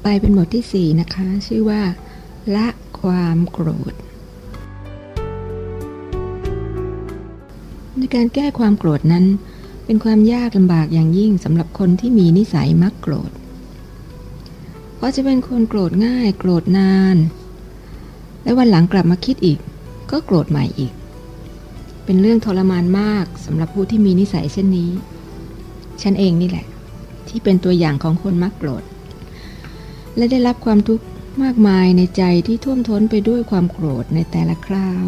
่อไปเป็นบทที่สี่นะคะ ชื่อว่า ละความโกรธ ในการแก้ความโกรธนั้น เป็นความยากลำบากอย่างยิ่งสำหรับคนที่มีนิสัยมักโกรธ เพราะจะเป็นคนโกรธง่าย โกรธนาน และวันหลังกลับมาคิดอีก ก็โกรธใหม่อีก เป็นเรื่องทรมานมากสำหรับผู้ที่มีนิสัยเช่นนี้ ฉันเองนี่แหละ ที่เป็นตัวอย่างของคนมักโกรธ และได้รับความทุกข์มากมายในใจที่ท่วมท้นไปด้วยความโกรธในแต่ละคราว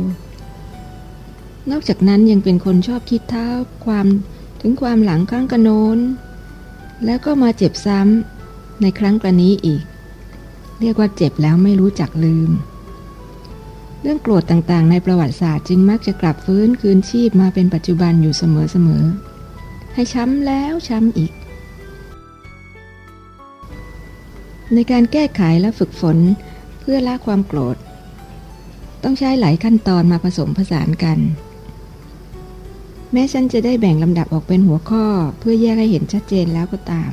นอกจากนั้นยังเป็นคนชอบคิดเท้าความถึงความหลังครั้งกระโน้น แล้วก็มาเจ็บซ้ำในครั้งกระนี้อีก เรียกว่าเจ็บแล้วไม่รู้จักลืม เรื่องโกรธต่างๆ ในประวัติศาสตร์จึงมักจะกลับฟื้นคืนชีพมาเป็นปัจจุบันอยู่เสมอๆให้ช้ำแล้วช้ำอีก ในการแก้ไขและฝึกฝนเพื่อละความโกรธ ต้องใช้หลายขั้นตอนมาผสมผสานกัน แม้ฉันจะได้แบ่งลำดับออกเป็นหัวข้อเพื่อแยกให้เห็นชัดเจนแล้วก็ตาม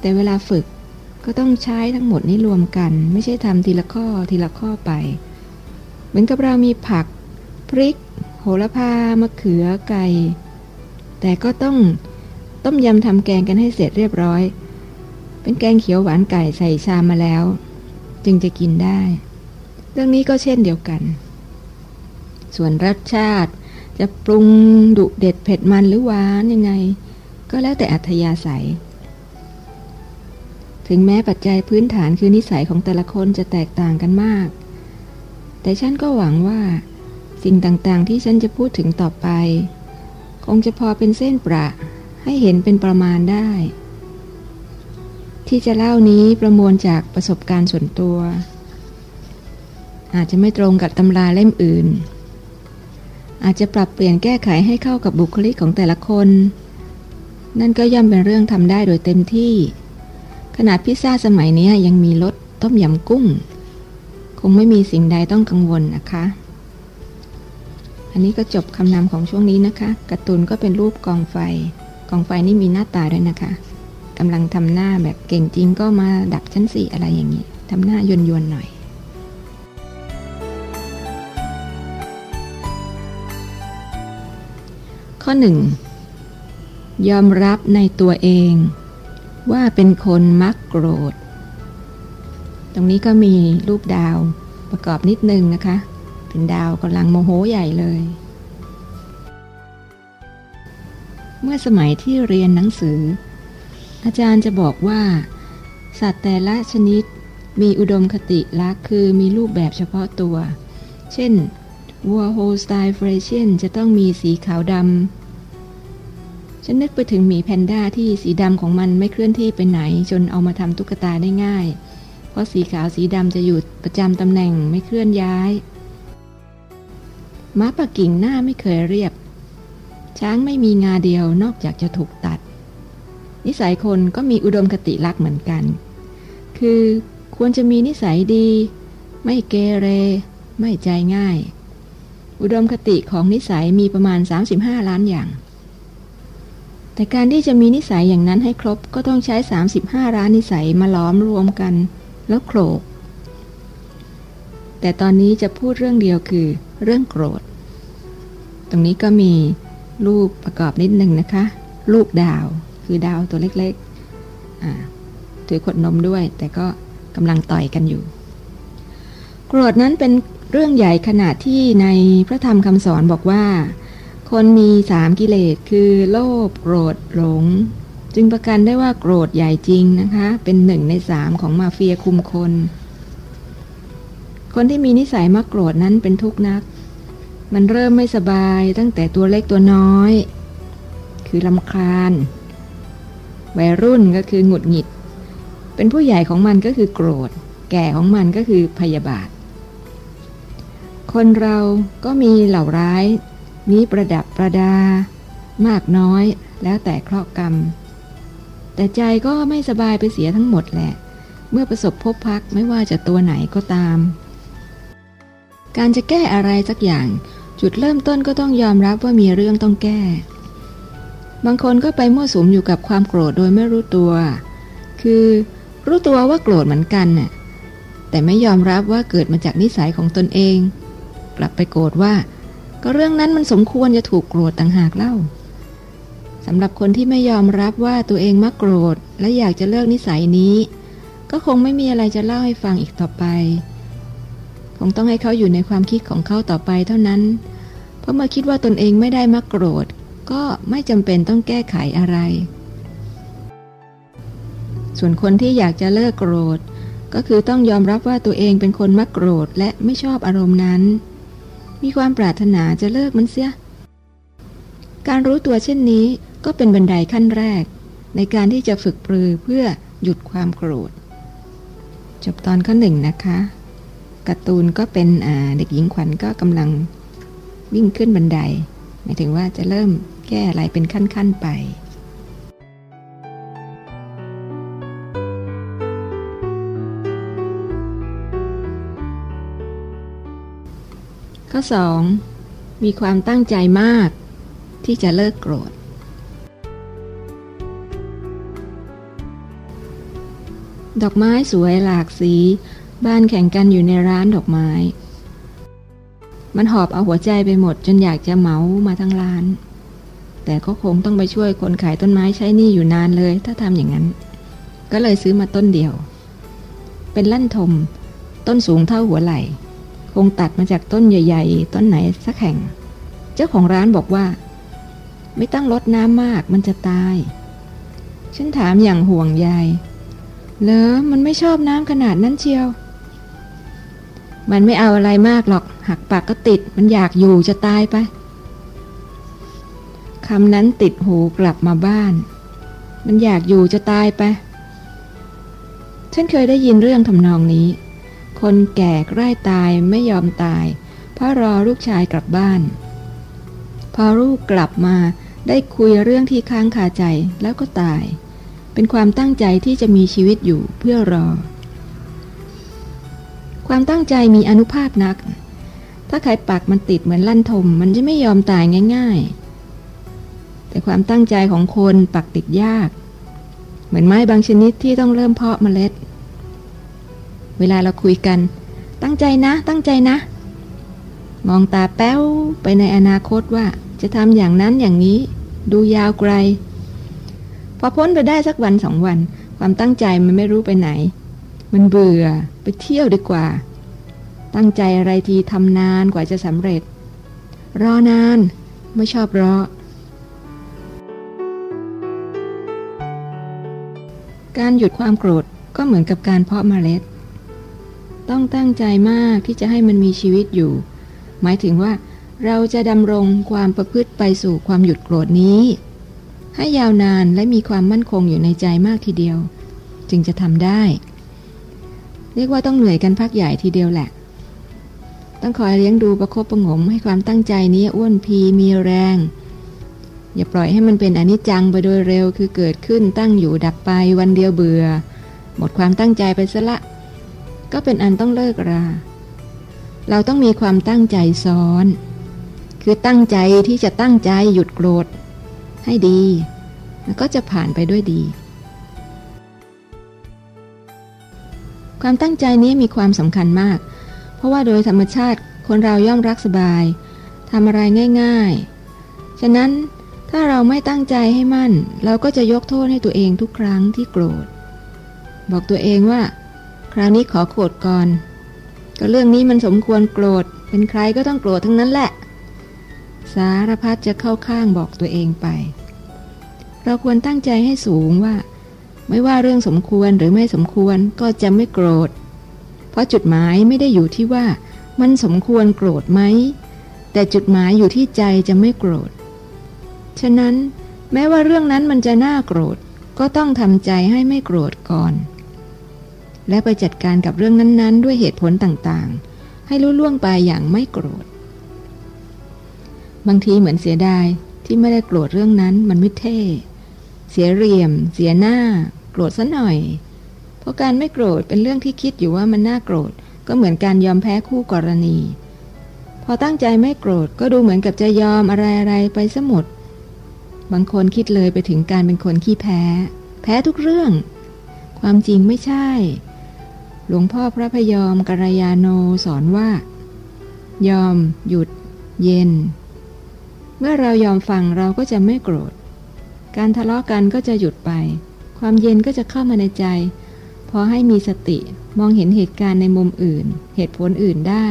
แต่เวลาฝึกก็ต้องใช้ทั้งหมดนี้รวมกัน ไม่ใช่ทำทีละข้อทีละข้อไป เหมือนกับเรามีผัก พริก โหระพามะเขือไก่แต่ก็ต้องต้มยำทำแกงกันให้เสร็จเรียบร้อย เป็นแกงเขียวหวานไก่ใส่ชามมาแล้ว จึงจะกินได้ เรื่องนี้ก็เช่นเดียวกัน ส่วนรสชาติจะปรุงดุเด็ดเผ็ดมันหรือหวานยังไง ก็แล้วแต่อัธยาศัย ถึงแม้ปัจจัยพื้นฐานคือนิสัยของแต่ละคนจะแตกต่างกันมาก แต่ฉันก็หวังว่า สิ่งต่างๆที่ฉันจะพูดถึงต่อไป คงจะพอเป็นเส้นประให้เห็นเป็นประมาณได้ ที่จะเล่านี้ประมวลจากประสบการณ์ส่วนตัว อาจจะไม่ตรงกับตำราเล่มอื่น อาจจะปรับเปลี่ยนแก้ไขให้เข้ากับบุคลิกของแต่ละคน นั่นก็ย่อมเป็นเรื่องทำได้โดยเต็มที่ ขนาดพิซซ่าสมัยนี้ยังมีรสต้มยำกุ้ง คงไม่มีสิ่งใดต้องกังวลนะคะ อันนี้ก็จบคำนำของช่วงนี้นะคะการ์ตูนก็เป็นรูปกองไฟ กองไฟนี่มีหน้าตาด้วยนะคะ กำลังทำหน้าแบบเก่งจริงก็มาดับชั้นสี่อะไรอย่างนี้ทำหน้ายนยนหน่อย ข้อหนึ่งยอมรับในตัวเองว่าเป็นคนมักโกรธ ตรงนี้ก็มีรูปดาวประกอบนิดนึงนะคะ เป็นดาวกำลังโมโหใหญ่เลย เมื่อสมัยที่เรียนหนังสือ อาจารย์จะบอกว่า สัตว์แต่ละชนิดมีอุดมคติลักษณ์คือมีรูปแบบเฉพาะตัว เช่น วัวโฮสไตล์เฟรเชนจะต้องมีสีขาวดำ ฉันนึกไปถึงหมีแพนด้าที่สีดำของมันไม่เคลื่อนที่ไปไหน จนเอามาทำตุ๊กตาได้ง่าย เพราะสีขาวสีดำจะอยู่ประจำตำแหน่งไม่เคลื่อนย้ายม้าปักกิ่งหน้าไม่เคยเรียบ ช้างไม่มีงาเดียวนอกจากจะถูกตัด นิสัยคนก็มีอุดมคติลักษณ์เหมือนกัน คือควรจะมีนิสัยดี ไม่เกเร ไม่ใจง่าย อุดมคติของนิสัยมีประมาณ 35 ล้านอย่าง แต่การที่จะมีนิสัยอย่างนั้นให้ครบก็ต้องใช้ 35 ล้านนิสัยมาล้อมรวมกัน แล้วโขลก แต่ตอนนี้จะพูดเรื่องเดียวคือเรื่องโกรธ ตรงนี้ก็มีรูปประกอบนิดนึงนะคะ ลูกดาว คือดาวตัวเล็กๆถือขวดนมด้วย แต่ก็กำลังต่อยกันอยู่ โกรธนั้นเป็นเรื่องใหญ่ขนาดที่ในพระธรรมคำสอนบอกว่า คนมีสามกิเลสคือโลภโกรธหลง จึงประกันได้ว่าโกรธใหญ่จริงนะคะ เป็นหนึ่งในสามของมาเฟียคุมคน คนที่มีนิสัยมักโกรธนั้นเป็นทุกข์นัก มันเริ่มไม่สบายตั้งแต่ตัวเล็กตัวน้อย คือลำคาญ วัยรุ่นก็คือหงุดหงิด เป็นผู้ใหญ่ของมันก็คือโกรธ แก่ของมันก็คือพยาบาท คนเราก็มีเหล่าร้ายนี้ประดับประดา มากน้อยแล้วแต่เคราะห์กรรม แต่ใจก็ไม่สบายไปเสียทั้งหมดแหละ เมื่อประสบพบพักไม่ว่าจะตัวไหนก็ตาม การจะแก้อะไรสักอย่าง จุดเริ่มต้นก็ต้องยอมรับว่ามีเรื่องต้องแก้ บางคนก็ไปมั่วสุมอยู่กับความโกรธโดยไม่รู้ตัว คือรู้ตัวว่าโกรธเหมือนกันน่ะ แต่ไม่ยอมรับว่าเกิดมาจากนิสัยของตนเอง กลับไปโกรธว่า ก็เรื่องนั้นมันสมควรจะถูกโกรธต่างหากเล่าสำหรับคนที่ไม่ยอมรับว่าตัวเองมักโกรธ และอยากจะเลิกนิสัยนี้ ก็คงไม่มีอะไรจะเล่าให้ฟังอีกต่อไป คงต้องให้เขาอยู่ในความคิดของเขาต่อไปเท่านั้น เพราะเมื่อคิดว่าตนเองไม่ได้มักโกรธ ก็ไม่จำเป็นต้องแก้ไขอะไร ส่วนคนที่อยากจะเลิกโกรธ ก็คือต้องยอมรับว่าตัวเองเป็นคนมักโกรธและไม่ชอบอารมณ์นั้น มีความปรารถนาจะเลิกมันเสีย การรู้ตัวเช่นนี้ก็เป็นบันไดขั้นแรก ในการที่จะฝึกปรือเพื่อหยุดความโกรธ จบตอนข้อหนึ่งนะคะการ์ตูนก็เป็นเด็กหญิงขวัญก็กำลังวิ่งขึ้นบันไดหมายถึงว่าจะเริ่ม แก้อะไรเป็นขั้น ๆ ไป ข้อ 2. มีความตั้งใจมากที่จะเลิกโกรธ ดอกไม้สวยหลากสี บ้านแข่งกันอยู่ในร้านดอกไม้มันหอบเอาหัวใจไปหมดจนอยากจะเหมามาทั้งร้าน แต่ก็คงต้องไปช่วยคนขายต้นไม้ใช้นี่อยู่นานเลย ถ้าทำอย่างนั้น ก็เลยซื้อมาต้นเดียว เป็นลั่นทม ต้นสูงเท่าหัวไหล่ คงตัดมาจากต้นใหญ่ ๆ ต้นไหนสักแห่ง เจ้าของร้านบอกว่า ไม่ต้องลดน้ำมากมันจะตาย ฉันถามอย่างห่วงใยเหรอมันไม่ชอบน้ำขนาดนั้นเชียว มันไม่เอาอะไรมากหรอก หักปากก็ติด มันอยากอยู่จะตายไป คำนั้นติดหูกลับมาบ้าน มันอยากอยู่จะตายไป ฉันเคยได้ยินเรื่องทำนองนี้ คนแก่ใกล้ตายไม่ยอมตาย เพราะรอลูกชายกลับบ้าน พอลูกกลับมาได้คุยเรื่องที่ค้างคาใจแล้วก็ตาย เป็นความตั้งใจที่จะมีชีวิตอยู่เพื่อรอ ความตั้งใจมีอนุภาพนัก ถ้าใครปักมันติดเหมือนลั่นทม มันจะไม่ยอมตายง่าย ๆ แต่ความตั้งใจของคนปักติดยาก เหมือนไม้บางชนิดที่ต้องเริ่มเพาะเมล็ด เวลาเราคุยกัน ตั้งใจนะ ตั้งใจนะ มองตาแป้วไปในอนาคตว่าจะทำอย่างนั้นอย่างนี้ ดูยาวไกล พอพ้นไปได้สักวันสองวัน ความตั้งใจมันไม่รู้ไปไหน มันเบื่อไปเที่ยวดีกว่า ตั้งใจอะไรทีทำนานกว่าจะสำเร็จ รอนานไม่ชอบรอ การหยุดความโกรธก็เหมือนกับการเพาะเมล็ด ต้องตั้งใจมากที่จะให้มันมีชีวิตอยู่ หมายถึงว่า เราจะดำรงความประพฤติไปสู่ความหยุดโกรธนี้ ให้ยาวนานและมีความมั่นคงอยู่ในใจมากทีเดียว จึงจะทำได้ เรียกว่าต้องเหนื่อยกันพักใหญ่ทีเดียวแหละ ต้องคอยเลี้ยงดูประคบประงมให้ความตั้งใจนี้อ้วนพีมีแรง อย่าปล่อยให้มันเป็นอนิจจังไปโดยเร็วคือเกิดขึ้นตั้งอยู่ดับไปวันเดียวเบื่อ หมดความตั้งใจไปซะละ ก็เป็นอันต้องเลิกรา เราต้องมีความตั้งใจซ้อน คือตั้งใจที่จะตั้งใจหยุดโกรธ ให้ดี แล้วก็จะผ่านไปด้วยดี ความตั้งใจนี้มีความสำคัญมาก เพราะว่าโดยธรรมชาติคนเราย่อมรักสบายทำอะไรง่าย ๆ ฉะนั้น ถ้าเราไม่ตั้งใจให้มั่น เราก็จะยกโทษให้ตัวเองทุกครั้งที่โกรธ บอกตัวเองว่า คราวนี้ขอโกรธก่อน ก็เรื่องนี้มันสมควรโกรธ เป็นใครก็ต้องโกรธทั้งนั้นแหละ สารพัดจะเข้าข้างบอกตัวเองไป เราควรตั้งใจให้สูงว่า ไม่ว่าเรื่องสมควรหรือไม่สมควรก็จะไม่โกรธ เพราะจุดหมายไม่ได้อยู่ที่ว่า มันสมควรโกรธไหม แต่จุดหมายอยู่ที่ใจจะไม่โกรธ ฉะนั้นแม้ว่าเรื่องนั้นมันจะน่าโกรธ ก็ต้องทำใจให้ไม่โกรธก่อน และไปจัดการกับเรื่องนั้นๆ ด้วยเหตุผลต่างๆ ให้รู้ล่วงไปอย่างไม่โกรธ บางทีเหมือนเสียดายที่ไม่ได้โกรธเรื่องนั้นมันไม่เท่ เสียเรียม เสียหน้า โกรธซะหน่อย เพราะการไม่โกรธเป็นเรื่องที่คิดอยู่ว่ามันน่าโกรธ ก็เหมือนการยอมแพ้คู่กรณี พอตั้งใจไม่โกรธก็ดูเหมือนกับจะยอมอะไรอะไรไปซะหมด บางคนคิดเลยไปถึงการเป็นคนขี้แพ้ แพ้ทุกเรื่อง ความจริงไม่ใช่ หลวงพ่อพระพยอมกัลยาโนสอนว่า ยอม หยุด เย็น เมื่อเรายอมฟังเราก็จะไม่โกรธ การทะเลาะกันก็จะหยุดไป ความเย็นก็จะเข้ามาในใจ พอให้มีสติมองเห็นเหตุการณ์ในมุมอื่น เหตุผลอื่นได้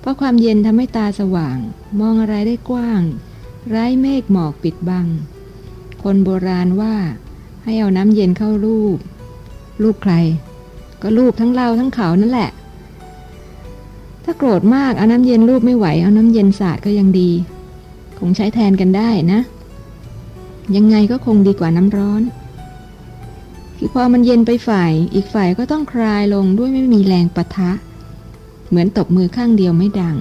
เพราะความเย็นทำให้ตาสว่าง มองอะไรได้กว้าง ไร้เมฆหมอกปิดบัง คนโบราณว่าให้เอาน้ำเย็นเข้ารูป รูปใคร ก็รูปทั้งเราทั้งเขานั่นแหละ ถ้าโกรธมากเอาน้ำเย็นรูปไม่ไหว เอาน้ำเย็นสาดก็ยังดี คงใช้แทนกันได้นะ ยังไงก็คงดีกว่าน้ำร้อนคือพอมันเย็นไปฝ่าย อีกฝ่ายก็ต้องคลายลงด้วยไม่มีแรงปะทะ เหมือนตบมือข้างเดียวไม่ดัง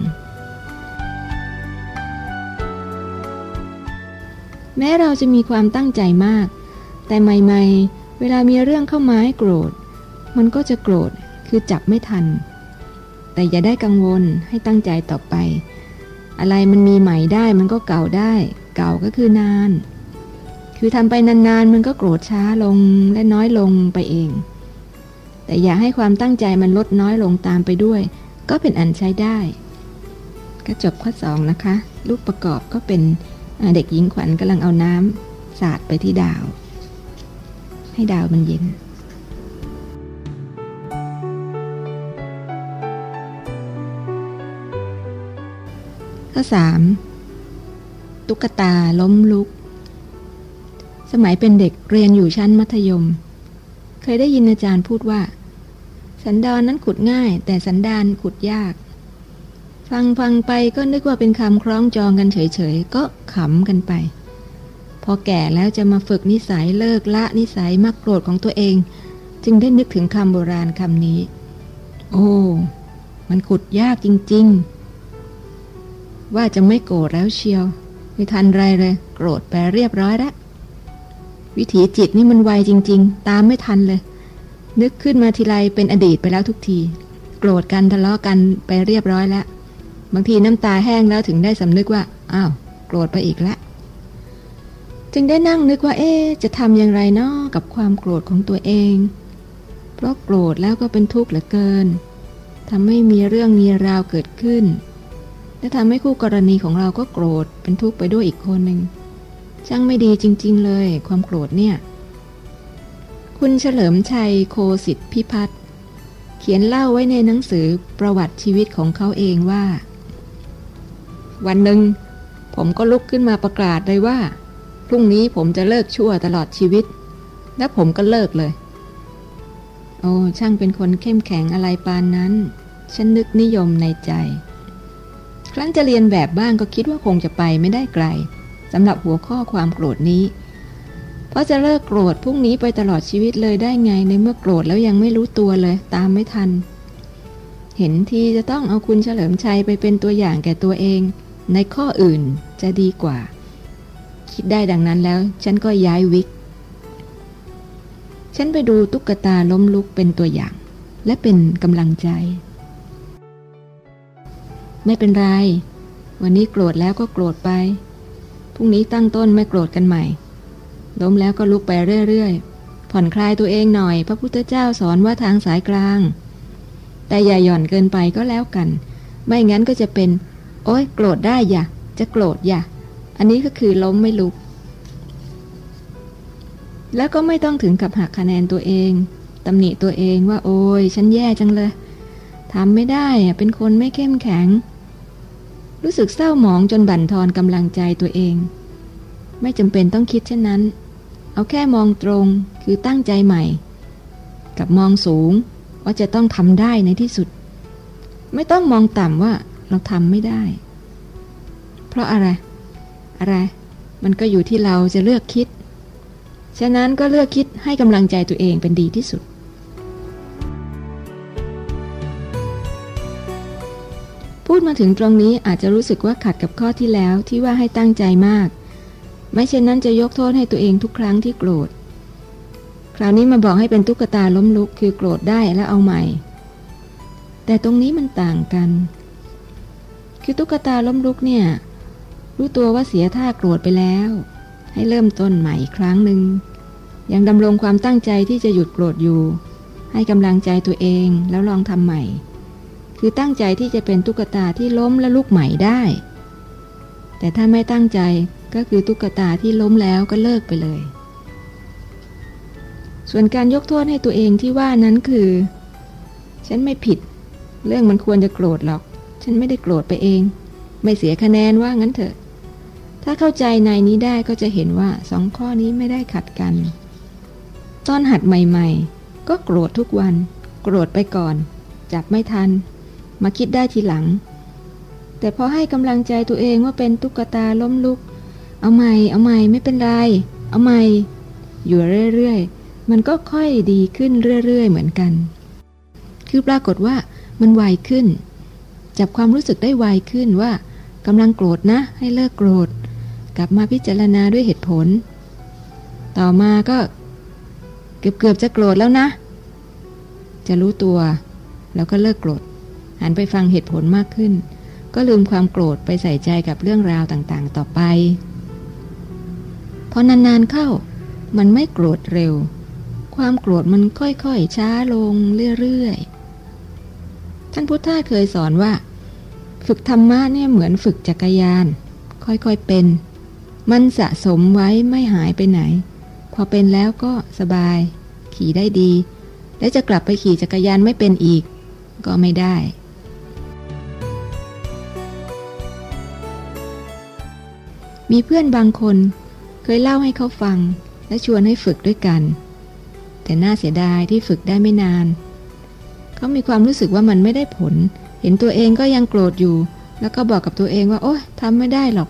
แม้เราจะมีความตั้งใจมาก แต่ใหม่ๆ เวลามีเรื่องเข้ามาให้โกรธ มันก็จะโกรธคือจับไม่ทัน แต่อย่าได้กังวลให้ตั้งใจต่อไป อะไรมันมีใหม่ได้มันก็เก่าได้ เก่าก็คือนาน คือทำไปนานๆ มันก็โกรธช้าลงและน้อยลงไปเอง แต่อย่าให้ความตั้งใจมันลดน้อยลงตามไปด้วย ก็เป็นอันใช้ได้ ก็จบข้อสองนะคะ ลูกประกอบก็เป็น เด็กหญิงขวัญกำลังเอาน้ำสาดไปที่ดาว ให้ดาวมันเย็นข้อสามตุ๊กตาล้มลุก สมัยเป็นเด็กเรียนอยู่ชั้นมัธยม เคยได้ยินอาจารย์พูดว่า สันดานนั้นขุดง่าย แต่สันดานขุดยาก ฟังฟังไปก็นึกว่าเป็นคำคล้องจองกันเฉยๆ ก็ขำกันไป พอแก่แล้วจะมาฝึกนิสัยเลิกละนิสัยมักโกรธของตัวเอง จึงได้นึกถึงคำโบราณคำนี้ โอ้ มันขุดยากจริงๆ ว่าจะไม่โกรธแล้วเชียว ไม่ทันไรเลย โกรธไปเรียบร้อยแล้ววิถีจิตนี่มันไวจริง ๆ ตามไม่ทันเลย นึกขึ้นมาทีไรเป็นอดีตไปแล้วทุกที โกรธกันทะเลาะกันไปเรียบร้อยแล้ว บางทีน้ำตาแห้งแล้วถึงได้สำนึกว่า อ้าว โกรธไปอีกแล้วจึงได้นั่งนึกว่า เอ๊จะทำอย่างไรนาะกับความโกรธของตัวเอง เพราะโกรธแล้วก็เป็นทุกข์เหลือเกินทำให้มีเรื่องมีราวเกิดขึ้น และทำให้คู่กรณีของเราก็โกรธเป็นทุกข์ไปด้วยอีกคนหนึ่งช่างไม่ดีจริง ๆ เลย ความโกรธเนี่ย คุณเฉลิมชัยโคสิทธิพิพัฒน์เขียนเล่าไว้ในหนังสือประวัติชีวิตของเขาเองว่า วันหนึ่งผมก็ลุกขึ้นมาประกาศเลยว่า พรุ่งนี้ผมจะเลิกชั่วตลอดชีวิต และผมก็เลิกเลย โอ้ช่างเป็นคนเข้มแข็งอะไรปานนั้น ฉันนึกนิยมในใจ ครั้นจะเรียนแบบบ้างก็คิดว่าคงจะไปไม่ได้ไกลสำหรับหัวข้อความโกรธนี้ เพราะจะเลิกโกรธพรุ่งนี้ไปตลอดชีวิตเลยได้ไงในเมื่อโกรธแล้วยังไม่รู้ตัวเลย ตามไม่ทัน เห็นทีจะต้องเอาคุณเฉลิมชัยไปเป็นตัวอย่างแก่ตัวเอง ในข้ออื่นจะดีกว่า คิดได้ดังนั้นแล้ว ฉันก็ย้ายวิก ฉันไปดูตุ๊กตาล้มลุกเป็นตัวอย่าง และเป็นกำลังใจ ไม่เป็นไร วันนี้โกรธแล้วก็โกรธไป พรุ่งนี้ตั้งต้นไม่โกรธกันใหม่ ล้มแล้วก็ลุกไปเรื่อยๆ ผ่อนคลายตัวเองหน่อย พระพุทธเจ้าสอนว่าทางสายกลาง แต่อย่าหย่อนเกินไปก็แล้วกัน ไม่งั้นก็จะเป็น โอ๊ยโกรธได้อย่าจะโกรธอย่าอันนี้ก็คือล้มไม่ลุก แล้วก็ไม่ต้องถึงกับหักคะแนนตัวเองตำหนิตัวเองว่า โอ้ยฉันแย่จังเลยทำไม่ได้เป็นคนไม่เข้มแข็ง รู้สึกเศร้าหมองจนบั่นทอนกำลังใจตัวเอง ไม่จำเป็นต้องคิดเช่นนั้น เอาแค่มองตรงคือตั้งใจใหม่ กับมองสูงว่าจะต้องทำได้ในที่สุด ไม่ต้องมองต่ำว่า เราทำไม่ได้ เพราะอะไร อะไร มันก็อยู่ที่เราจะเลือกคิด ฉะนั้นก็เลือกคิดให้กำลังใจตัวเองเป็นดีที่สุด พูดมาถึงตรงนี้อาจจะรู้สึกว่าขัดกับข้อที่แล้วที่ว่าให้ตั้งใจมาก ไม่เช่นนั้นจะยกโทษให้ตัวเองทุกครั้งที่โกรธ คราวนี้มาบอกให้เป็นตุ๊กตาล้มลุกคือโกรธได้แล้วเอาใหม่ แต่ตรงนี้มันต่างกัน คือตุ๊กตาล้มลุกเนี่ย รู้ตัวว่าเสียท่าโกรธไปแล้ว ให้เริ่มต้นใหม่อีกครั้งหนึ่งยังดำรงความตั้งใจที่จะหยุดโกรธอยู่ ให้กำลังใจตัวเองแล้วลองทำใหม่ คือตั้งใจที่จะเป็นตุ๊กตาที่ล้มและลุกใหม่ได้ แต่ถ้าไม่ตั้งใจก็คือตุ๊กตาที่ล้มแล้วก็เลิกไปเลย ส่วนการยกโทษให้ตัวเองที่ว่านั้นคือ ฉันไม่ผิด เรื่องมันควรจะโกรธหรอก ฉันไม่ได้โกรธไปเอง ไม่เสียคะแนนว่างั้นเถอะ ถ้าเข้าใจในนี้ได้ก็จะเห็นว่าสองข้อนี้ไม่ได้ขัดกัน ตอนหัดใหม่ ๆ ก็โกรธทุกวัน โกรธไปก่อน จับไม่ทัน มาคิดได้ทีหลัง แต่พอให้กำลังใจตัวเองว่าเป็นตุ๊กตาล้มลุก เอาใหม่ เอาใหม่ไม่เป็นไร เอาใหม่ อยู่เรื่อยๆ มันก็ค่อยดีขึ้นเรื่อยๆ เหมือนกัน คือปรากฏว่ามันไวขึ้น จับความรู้สึกได้ไวขึ้นว่ากำลังโกรธนะ ให้เลิกโกรธ กลับมาพิจารณาด้วยเหตุผล ต่อมาก็เกือบๆจะโกรธแล้วนะ จะรู้ตัว แล้วก็เลิกโกรธหันไปฟังเหตุผลมากขึ้น ก็ลืมความโกรธไปใส่ใจกับเรื่องราวต่างๆ ต่อไปพอนานๆเข้า มันไม่โกรธเร็ว ความโกรธมันค่อยๆ ช้าลงเรื่อยๆ ท่านพุทธาเคยสอนว่า ฝึกธรรมะเนี่ยเหมือนฝึกจักรยาน ค่อยๆเป็น มันสะสมไว้ไม่หายไปไหน พอเป็นแล้วก็สบาย ขี่ได้ดี และจะกลับไปขี่จักรยานไม่เป็นอีก ก็ไม่ได้มีเพื่อนบางคนเคยเล่าให้เขาฟังและชวนให้ฝึกด้วยกัน แต่น่าเสียดายที่ฝึกได้ไม่นาน เขามีความรู้สึกว่ามันไม่ได้ผล เห็นตัวเองก็ยังโกรธอยู่ แล้วก็บอกกับตัวเองว่า โอ๊ยทำไม่ได้หรอก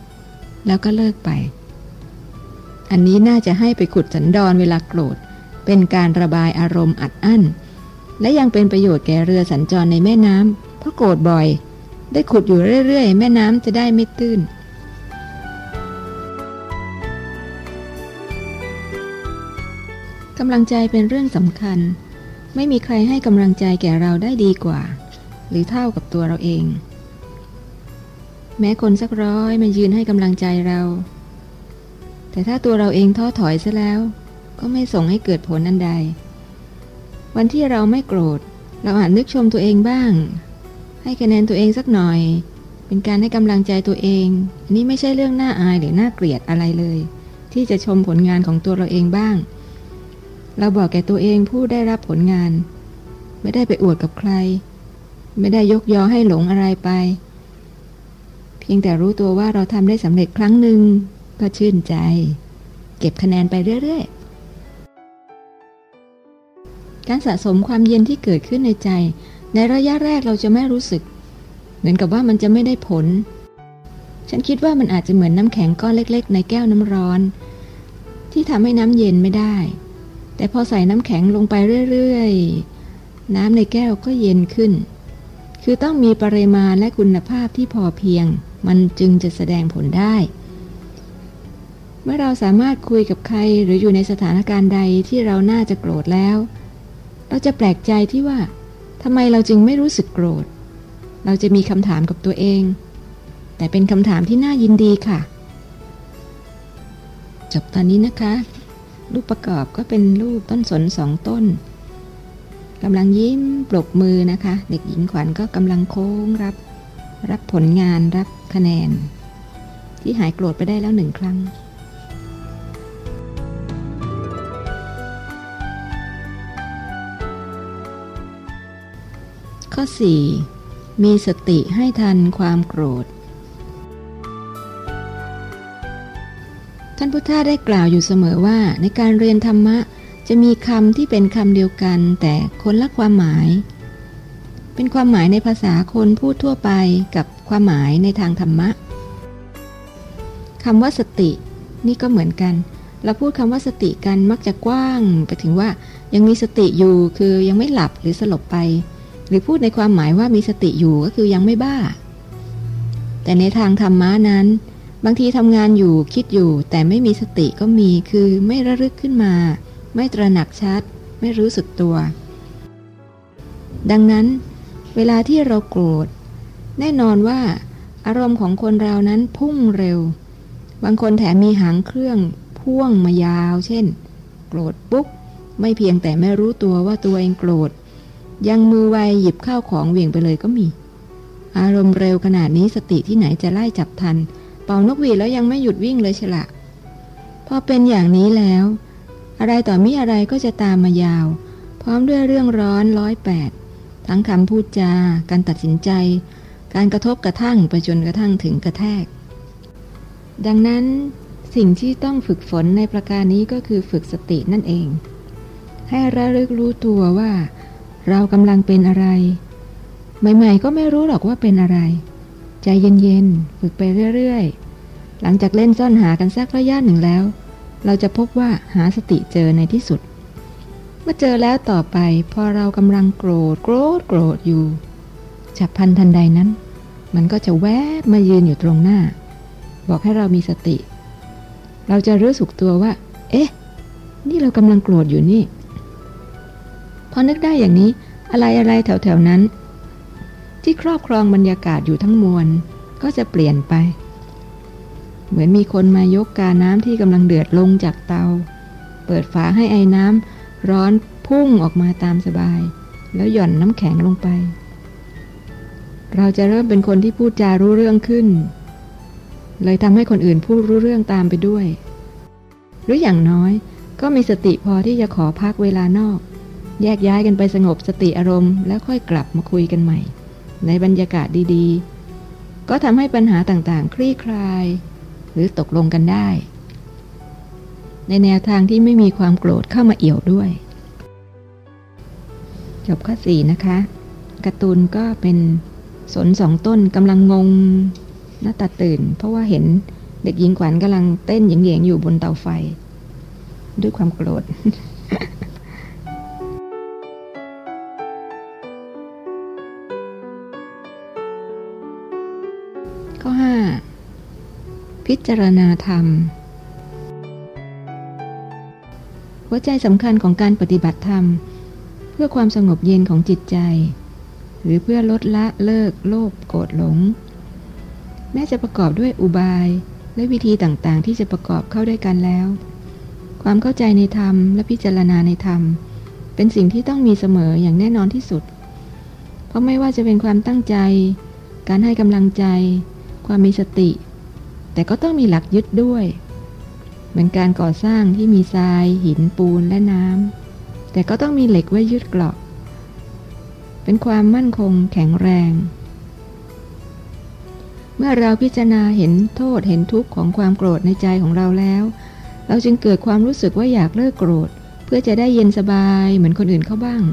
แล้วก็เลิกไป อันนี้น่าจะให้ไปขุดสันดอนเวลาโกรธ เป็นการระบายอารมณ์อัดอั้น และยังเป็นประโยชน์แก่เรือสัญจรในแม่น้ำเพราะโกรธบ่อย ได้ขุดอยู่เรื่อยๆ แม่น้ำจะได้ไม่ตื้นกำลังใจเป็นเรื่องสำคัญ ไม่มีใครให้กำลังใจแก่เราได้ดีกว่า หรือเท่ากับตัวเราเอง แม้คนสักร้อยมายืนให้กำลังใจเรา แต่ถ้าตัวเราเองท้อถอยซะแล้ว ก็ไม่ส่งให้เกิดผลอันใด วันที่เราไม่โกรธ เราอาจนึกชมตัวเองบ้าง ให้คะแนนตัวเองสักหน่อย เป็นการให้กำลังใจตัวเอง อันนี้ไม่ใช่เรื่องน่าอายหรือน่าเกลียดอะไรเลย ที่จะชมผลงานของตัวเราเองบ้าง เราบอกแก่ตัวเองผู้ได้รับผลงาน ไม่ได้ไปอวดกับใคร ไม่ได้ยกยอให้หลงอะไรไป เพียงแต่รู้ตัวว่าเราทำได้สำเร็จครั้งหนึ่งก็ชื่นใจ เก็บคะแนนไปเรื่อยๆ การสะสมความเย็นที่เกิดขึ้นในใจ ในระยะแรกเราจะไม่รู้สึก เหมือนกับว่ามันจะไม่ได้ผล ฉันคิดว่ามันอาจจะเหมือนน้ำแข็งก้อนเล็ก ๆ ในแก้วน้ำร้อน ที่ทำให้น้ำเย็นไม่ได้ แต่พอใส่น้ำแข็งลงไปเรื่อยๆ น้ำในแก้วก็เย็นขึ้น คือต้องมีปริมาณและคุณภาพที่พอเพียง มันจึงจะแสดงผลได้ เมื่อเราสามารถคุยกับใครหรืออยู่ในสถานการณ์ใดที่เราน่าจะโกรธแล้ว เราจะแปลกใจที่ว่าทำไมเราจึงไม่รู้สึกโกรธ เราจะมีคำถามกับตัวเอง แต่เป็นคำถามที่น่ายินดีค่ะ จบตอนนี้นะคะ รูปประกอบก็เป็นรูปต้นสนสองต้นกำลังยิ้มปลกมือนะคะ เด็กหญิงขวัญก็กำลังโค้งรับ รับผลงานรับคะแนน ที่หายโกรธไปได้แล้วหนึ่งครั้งข้อ 4. มีสติให้ทันความโกรธานพุทธาได้กล่าวอยู่เสมอว่าในการเรียนธรรมะจะมีคำที่เป็นคำเดียวกัน แต่คนละความหมาย เป็นความหมายในภาษาคนพูดทั่วไปกับความหมายในทางธรรมะคำว่าสติ นี่ก็เหมือนกัน เราพูดคำว่าสติกันมักจะกว้าง ไปถึงว่ายังมีสติอยู่คือยังไม่หลับหรือสลบไป หรือพูดในความหมายว่ามีสติอยู่ก็คือยังไม่บ้า แต่ในทางธรรมะนั้น บางทีทำงานอยู่คิดอยู่ แต่ไม่มีสติก็มีคือไม่ระลึกขึ้นมา ไม่ตระหนักชัด ไม่รู้สึกตัว ดังนั้น เวลาที่เราโกรธ แน่นอนว่า อารมณ์ของคนเรานั้นพุ่งเร็ว บางคนแถมมีหางเครื่องพ่วงมายาว เช่น โกรธปุ๊บไม่เพียงแต่ไม่รู้ตัวว่าตัวเองโกรธ ยังมือไวหยิบข้าวของเหวี่ยงไปเลยก็มี อารมณ์เร็วขนาดนี้สติที่ไหนจะไล่จับทันเเป่านกหวีดแล้วยังไม่หยุดวิ่งเลยฉละพอเป็นอย่างนี้แล้ว อะไรต่อมิอะไรก็จะตามมายาว พร้อมด้วยเรื่องร้อนร้อยแปดทั้งคำพูดจา การตัดสินใจ การกระทบกระทั่งไปจนกระทั่งถึงกระแทก ดังนั้นสิ่งที่ต้องฝึกฝนในประการนี้ก็คือฝึกสตินั่นเอง ให้ระลึกรู้ตัวว่า เรากำลังเป็นอะไร ใหม่ๆก็ไม่รู้หรอกว่าเป็นอะไร ใจเย็นๆ ฝึกไปเรื่อยๆ หลังจากเล่นซ่อนหากันสักระยะหนึ่งแล้ว เราจะพบว่าหาสติเจอในที่สุด เมื่อเจอแล้วต่อไปพอเรากำลังโกรธโกรธโกรธอยู่ฉับพันทันใดนั้น มันก็จะแวบมายืนอยู่ตรงหน้า บอกให้เรามีสติ เราจะรู้สึกตัวว่า เอ๊ะ นี่เรากำลังโกรธอยู่นี่ พอนึกได้อย่างนี้อะไรอะไรแถวๆนั้น ที่ครอบครองบรรยากาศอยู่ทั้งมวล ก็จะเปลี่ยนไป เหมือนมีคนมายกกาน้ำที่กำลังเดือดลงจากเตา เปิดฝาให้ไอ้น้ำร้อนพุ่งออกมาตามสบาย แล้วหย่อนน้ำแข็งลงไป เราจะเริ่มเป็นคนที่พูดจารู้เรื่องขึ้น เลยทำให้คนอื่นพูดรู้เรื่องตามไปด้วย หรืออย่างน้อยก็มีสติพอที่จะขอพักเวลานอก แยกย้ายกันไปสงบสติอารมณ์แล้วค่อยกลับมาคุยกันใหม่ ในบรรยากาศดีๆ ก็ทำให้ปัญหาต่างๆ คลี่คลาย หรือตกลงกันได้ ในแนวทางที่ไม่มีความโกรธเข้ามาเอี่ยวด้วย จบข้อสี่นะคะการ์ตูนก็เป็นสนสองต้นกำลังงงหน้าตาตื่น เพราะว่าเห็นเด็กหญิงขวัญกำลังเต้นเหยียงๆอยู่บนเตาไฟ ด้วยความโกรธ พิจารณาธรรม หัวใจสำคัญของการปฏิบัติธรรม เพื่อความสงบเย็นของจิตใจ หรือเพื่อลดละเลิกโลภโกรธหลง แม้จะประกอบด้วยอุบายและวิธีต่างๆ ที่จะประกอบเข้าด้วยกันแล้ว ความเข้าใจในธรรมและพิจารณาในธรรม เป็นสิ่งที่ต้องมีเสมออย่างแน่นอนที่สุด เพราะไม่ว่าจะเป็นความตั้งใจ การให้กำลังใจ ความมีสติ แต่ก็ต้องมีหลักยึดด้วย เหมือนการก่อสร้างที่มีทราย หินปูนและน้ำแต่ก็ต้องมีเหล็กไว้ยึดเกราะ เป็นความมั่นคงแข็งแรง เมื่อเราพิจารณาเห็นโทษเห็นทุกข์ของความโกรธในใจของเราแล้ว เราจึงเกิดความรู้สึกว่าอยากเลิกโกรธ เพื่อจะได้เย็นสบายเหมือนคนอื่นเขาบ้าง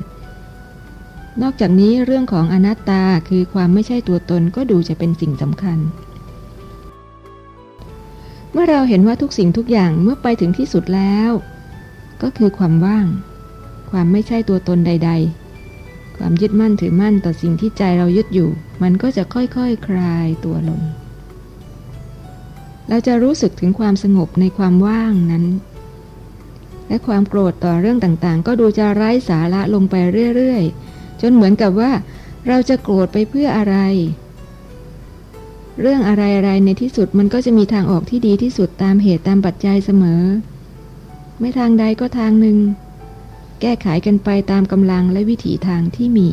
นอกจากนี้เรื่องของอนัตตาคือความไม่ใช่ตัวตนก็ดูจะเป็นสิ่งสำคัญ เมื่อเราเห็นว่าทุกสิ่งทุกอย่างเมื่อไปถึงที่สุดแล้ว ก็คือความว่าง ความไม่ใช่ตัวตนใด ๆ ความยึดมั่นถือมั่นต่อสิ่งที่ใจเรายึดอยู่ มันก็จะค่อยๆคคลายตัวลง เราจะรู้สึกถึงความสงบในความว่างนั้น และความโกรธต่อเรื่องต่างๆ ก็ดูจะไร้สาระลงไปเรื่อยๆ จนเหมือนกับว่า เราจะโกรธไปเพื่ออะไร เรื่องอะไรๆในที่สุดมันก็จะมีทางออกที่ดีที่สุดตามเหตุตามปัจจัยเสมอ ไม่ทางใดก็ทางหนึ่ง แก้ไขกันไปตามกำลังและวิถีทางที่มี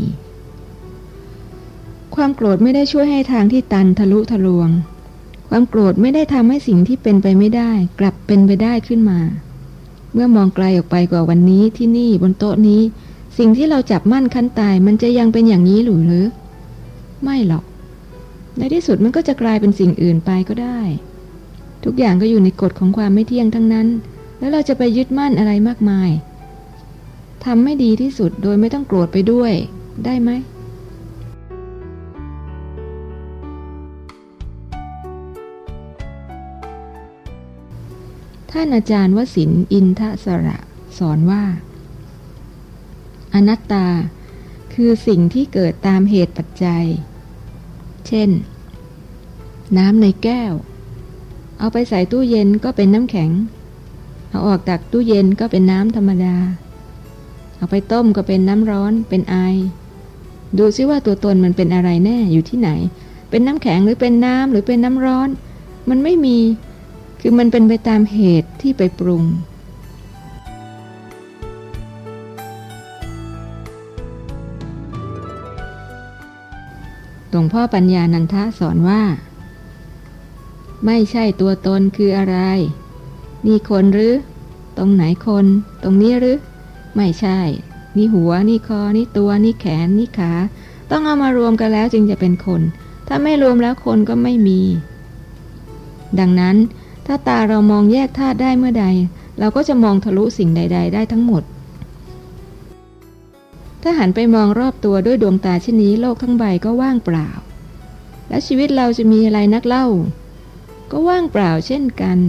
ความโกรธไม่ได้ช่วยให้ทางที่ตันทะลุทะลวง ความโกรธไม่ได้ทำให้สิ่งที่เป็นไปไม่ได้ กลับเป็นไปได้ขึ้นมา เมื่อมองไกลออกไปกว่าวันนี้ที่นี่บนโต๊ะนี้ สิ่งที่เราจับมั่นคันตายมันจะยังเป็นอย่างนี้หรือหรือไม่หรอก ในที่สุดมันก็จะกลายเป็นสิ่งอื่นไปก็ได้ ทุกอย่างก็อยู่ในกฎของความไม่เที่ยงทั้งนั้น แล้วเราจะไปยึดมั่นอะไรมากมายทำไม่ดีที่สุดโดยไม่ต้องโกรธไปด้วย ได้ไหมท่านอาจารย์วสินอินทสระ สอนว่า อนัตตา คือสิ่งที่เกิดตามเหตุปัจจัย เช่น น้ำในแก้ว เอาไปใส่ตู้เย็นก็เป็นน้ำแข็ง เอาออกจากตู้เย็นก็เป็นน้ำธรรมดา เอาไปต้มก็เป็นน้ำร้อนเป็นไอ ดูซิว่าตัวตนมันเป็นอะไรแน่อยู่ที่ไหน เป็นน้ำแข็งหรือเป็นน้ำหรือเป็นน้ำร้อน มันไม่มี คือมันเป็นไปตามเหตุที่ไปปรุง หลวงพ่อปัญญานันทะสอนว่า ไม่ใช่ตัวตนคืออะไร นี่คนหรือ ตรงไหนคน ตรงนี้หรือ ไม่ใช่ นี่หัว นี่คอ นี่ตัว นี่แขน นี่ขา ต้องเอามารวมกันแล้วจึงจะเป็นคน ถ้าไม่รวมแล้วคนก็ไม่มี ดังนั้น ถ้าตาเรามองแยกธาตุได้เมื่อใด เราก็จะมองทะลุสิ่งใด ๆ ได้ทั้งหมด ถ้าหันไปมองรอบตัวด้วยดวงตาเช่นนี้โลกทั้งใบก็ว่างเปล่า แล้วชีวิตเราจะมีอะไรนักเล่า ก็ว่างเปล่าเช่นกัน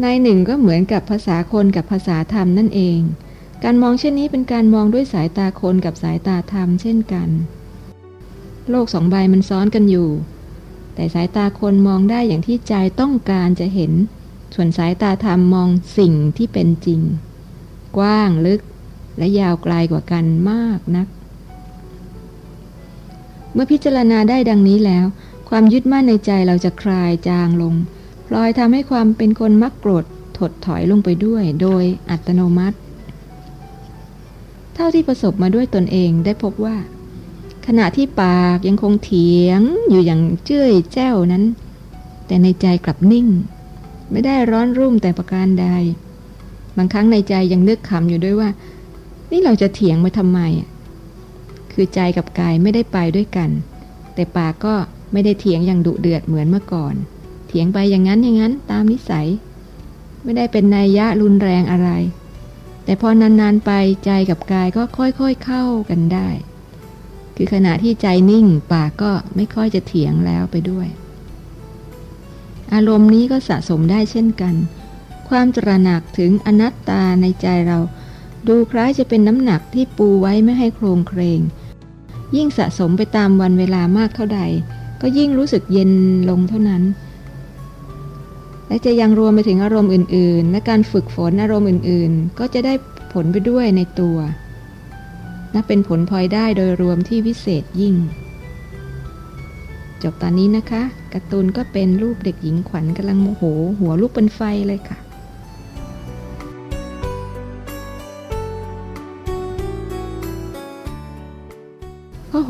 ในหนึ่งก็เหมือนกับภาษาคนกับภาษาธรรมนั่นเอง การมองเช่นนี้เป็นการมองด้วยสายตาคนกับสายตาธรรมเช่นกัน โลกสองใบมันซ้อนกันอยู่ แต่สายตาคนมองได้อย่างที่ใจต้องการจะเห็น ส่วนสายตาธรรมมองสิ่งที่เป็นจริง กว้างลึก และยาวไกลกว่ากันมากนัก เมื่อพิจารณาได้ดังนี้แล้ว ความยึดมั่นในใจเราจะคลายจางลงลอยทำให้ความเป็นคนมักโกรธถดถอยลงไปด้วยโดยอัตโนมัติ เท่าที่ประสบมาด้วยตนเองได้พบว่า ขณะที่ปากยังคงเถียงอยู่อย่างเจ้ยแจ้วนั้น แต่ในใจกลับนิ่ง ไม่ได้ร้อนรุ่มแต่ประการใด บางครั้งในใจยังนึกขำอยู่ด้วยว่า นี่เราจะเถียงมาทำไม คือใจกับกายไม่ได้ไปด้วยกัน แต่ปากก็ไม่ได้เถียงอย่างดุเดือดเหมือนเมื่อก่อน เถียงไปอย่างนั้นอย่างนั้นตามนิสัย ไม่ได้เป็นนัยยะรุนแรงอะไร แต่พอนานๆไปใจกับกายก็ค่อยๆเข้ากันได้ คือขณะที่ใจนิ่งปากก็ไม่ค่อยจะเถียงแล้วไปด้วย อารมณ์นี้ก็สะสมได้เช่นกัน ความตระหนักถึงอนัตตาในใจเรา ดูคล้ายจะเป็นน้ำหนักที่ปูไว้ไม่ให้โครงเครง ยิ่งสะสมไปตามวันเวลามากเท่าใด ก็ยิ่งรู้สึกเย็นลงเท่านั้น และจะยังรวมไปถึงอารมณ์อื่น ๆ และการฝึกฝนอารมณ์อื่น ๆ ก็จะได้ผลไปด้วยในตัว นับเป็นผลพลอยได้โดยรวมที่วิเศษยิ่ง จบตอนนี้นะคะการ์ตูนก็เป็นรูปเด็กหญิงขวัญกำลังโมโห หัวลุกเป็นไฟเลยค่ะ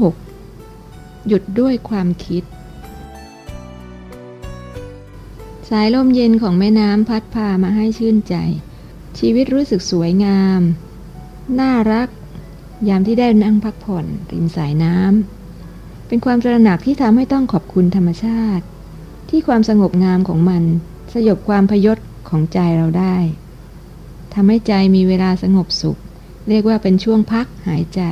6 หยุดด้วยความคิด สายลมเย็นของแม่น้ำพัดพามาให้ชื่นใจ ชีวิตรู้สึกสวยงาม น่ารัก ยามที่ได้นั่งพักผ่อนริมสายน้ำเป็นความตระหนักที่ทำให้ต้องขอบคุณธรรมชาติ ที่ความสงบงามของมัน สยบความพยศของใจเราได้ทำให้ใจมีเวลาสงบสุข เรียกว่าเป็นช่วงพักหายใจ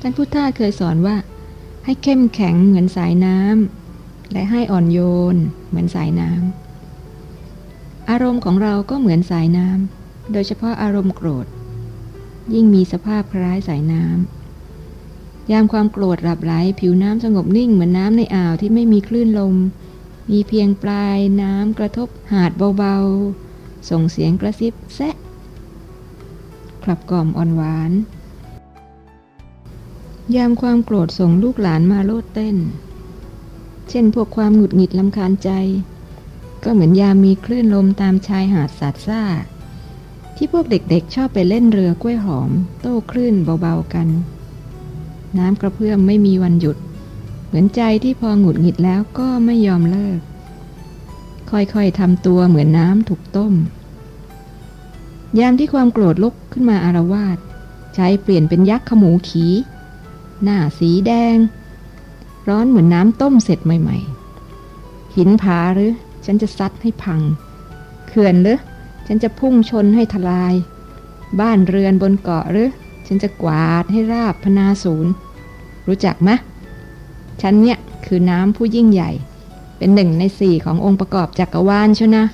ท่านพุทธาเคยสอนว่า ให้เข้มแข็งเหมือนสายน้ำและให้อ่อนโยนเหมือนสายน้ำอารมณ์ของเราก็เหมือนสายน้ำโดยเฉพาะอารมณ์โกรธ ยิ่งมีสภาพคล้ายสายน้ำยามความโกรธหลับไหลผิวน้ำสงบนิ่งเหมือนน้ำในอ่าวที่ไม่มีคลื่นลม มีเพียงปลายน้ำกระทบหาดเบาๆส่งเสียงกระซิบแซะคลับกล่อมอ่อนหวาน ยามความโกรธส่งลูกหลานมาโลดเต้น เช่นพวกความหงุดหงิดลำคาญใจ ก็เหมือนยามมีคลื่นลมตามชายหาดสาดซ่า ที่พวกเด็กๆชอบไปเล่นเรือกล้วยหอม โต้คลื่นเบาๆกัน น้ำกระเพื่อมไม่มีวันหยุด เหมือนใจที่พอหงุดหงิดแล้วก็ไม่ยอมเลิก ค่อยๆทำตัวเหมือนน้ำถูกต้ม ยามที่ความโกรธลุกขึ้นมาอารวาสใจเปลี่ยนเป็นยักษ์ขมูขี หน้าสีแดง ร้อนเหมือนน้ำต้มเสร็จใหม่ ๆ หินผาหรือ ฉันจะซัดให้พัง เขื่อนหรือ ฉันจะพุ่งชนให้ทลาย บ้านเรือนบนเกาะหรือ ฉันจะกวาดให้ราบพนาศูนย์ รู้จักไหมฉันเนี่ยคือน้ำผู้ยิ่งใหญ่ เป็นหนึ่งในสี่ขององค์ประกอบจักรวาลชนะ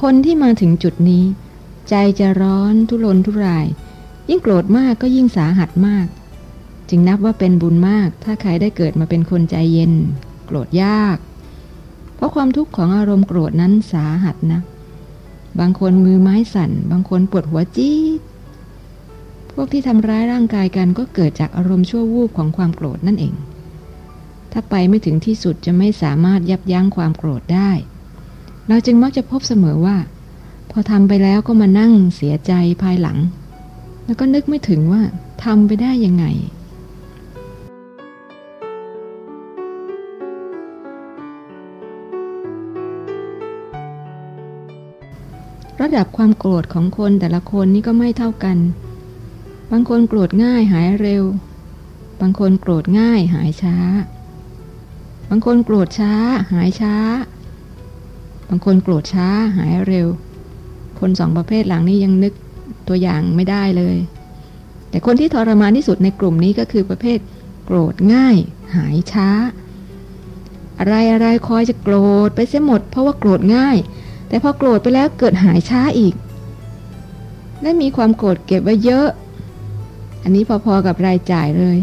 คนที่มาถึงจุดนี้ ใจจะร้อนทุรนทุราย ยิ่งโกรธมากก็ยิ่งสาหัสมาก จึงนับว่าเป็นบุญมาก ถ้าใครได้เกิดมาเป็นคนใจเย็น โกรธยาก เพราะความทุกข์ของอารมณ์โกรธนั้นสาหัสนะ บางคนมือไม้สั่น บางคนปวดหัวจี๊ดพวกที่ทำร้ายร่างกายกันก็เกิดจากอารมณ์ชั่ววูบของความโกรธนั่นเอง ถ้าไปไม่ถึงที่สุดจะไม่สามารถยับยั้งความโกรธได้ เราจึงมักจะพบเสมอว่า พอทำไปแล้วก็มานั่งเสียใจภายหลัง แล้วก็นึกไม่ถึงว่าทำไปได้ยังไง ระดับความโกรธของคนแต่ละคนนี่ก็ไม่เท่ากัน บางคนโกรธง่ายหายเร็ว บางคนโกรธง่ายหายช้า บางคนโกรธช้าหายช้า บางคนโกรธช้าหายเร็ว คนสองประเภทหลังนี้ยังนึก ตัวอย่างไม่ได้เลย แต่คนที่ทรมานที่สุดในกลุ่มนี้ก็คือประเภทโกรธง่าย หายช้า อะไรอะไรคอยจะโกรธไปเสียหมด เพราะว่าโกรธง่าย แต่พอโกรธไปแล้วเกิดหายช้าอีก และมีความโกรธเก็บไว้เยอะ อันนี้พอๆกับรายจ่ายเลย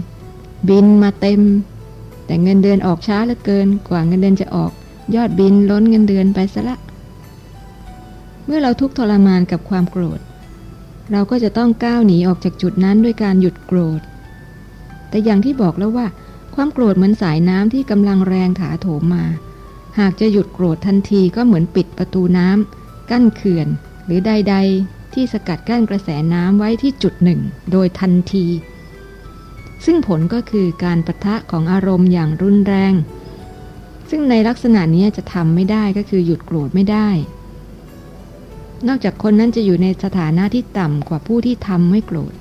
บินมาเต็ม แต่เงินเดือนออกช้าเหลือเกิน กว่าเงินเดือนจะออก ยอดบินล้นเงินเดือนไปซะละเมื่อเราทุกข์ทรมานกับความโกรธ เราก็จะต้องก้าวหนีออกจากจุดนั้นด้วยการหยุดโกรธ แต่อย่างที่บอกแล้วว่า ความโกรธเหมือนสายน้ำที่กำลังแรงถาโถมมา หากจะหยุดโกรธทันทีก็เหมือนปิดประตูน้ำกั้นเขื่อน หรือใด ๆ ที่สกัดกั้นกระแสน้ำไว้ที่จุดหนึ่ง โดยทันที ซึ่งผลก็คือการประทะของอารมณ์อย่างรุนแรง ซึ่งในลักษณะนี้จะทำไม่ได้ก็คือหยุดโกรธไม่ได้ นอกจากคนนั้นจะอยู่ในสถานะที่ต่ำกว่าผู้ที่ทำไม่โกรธ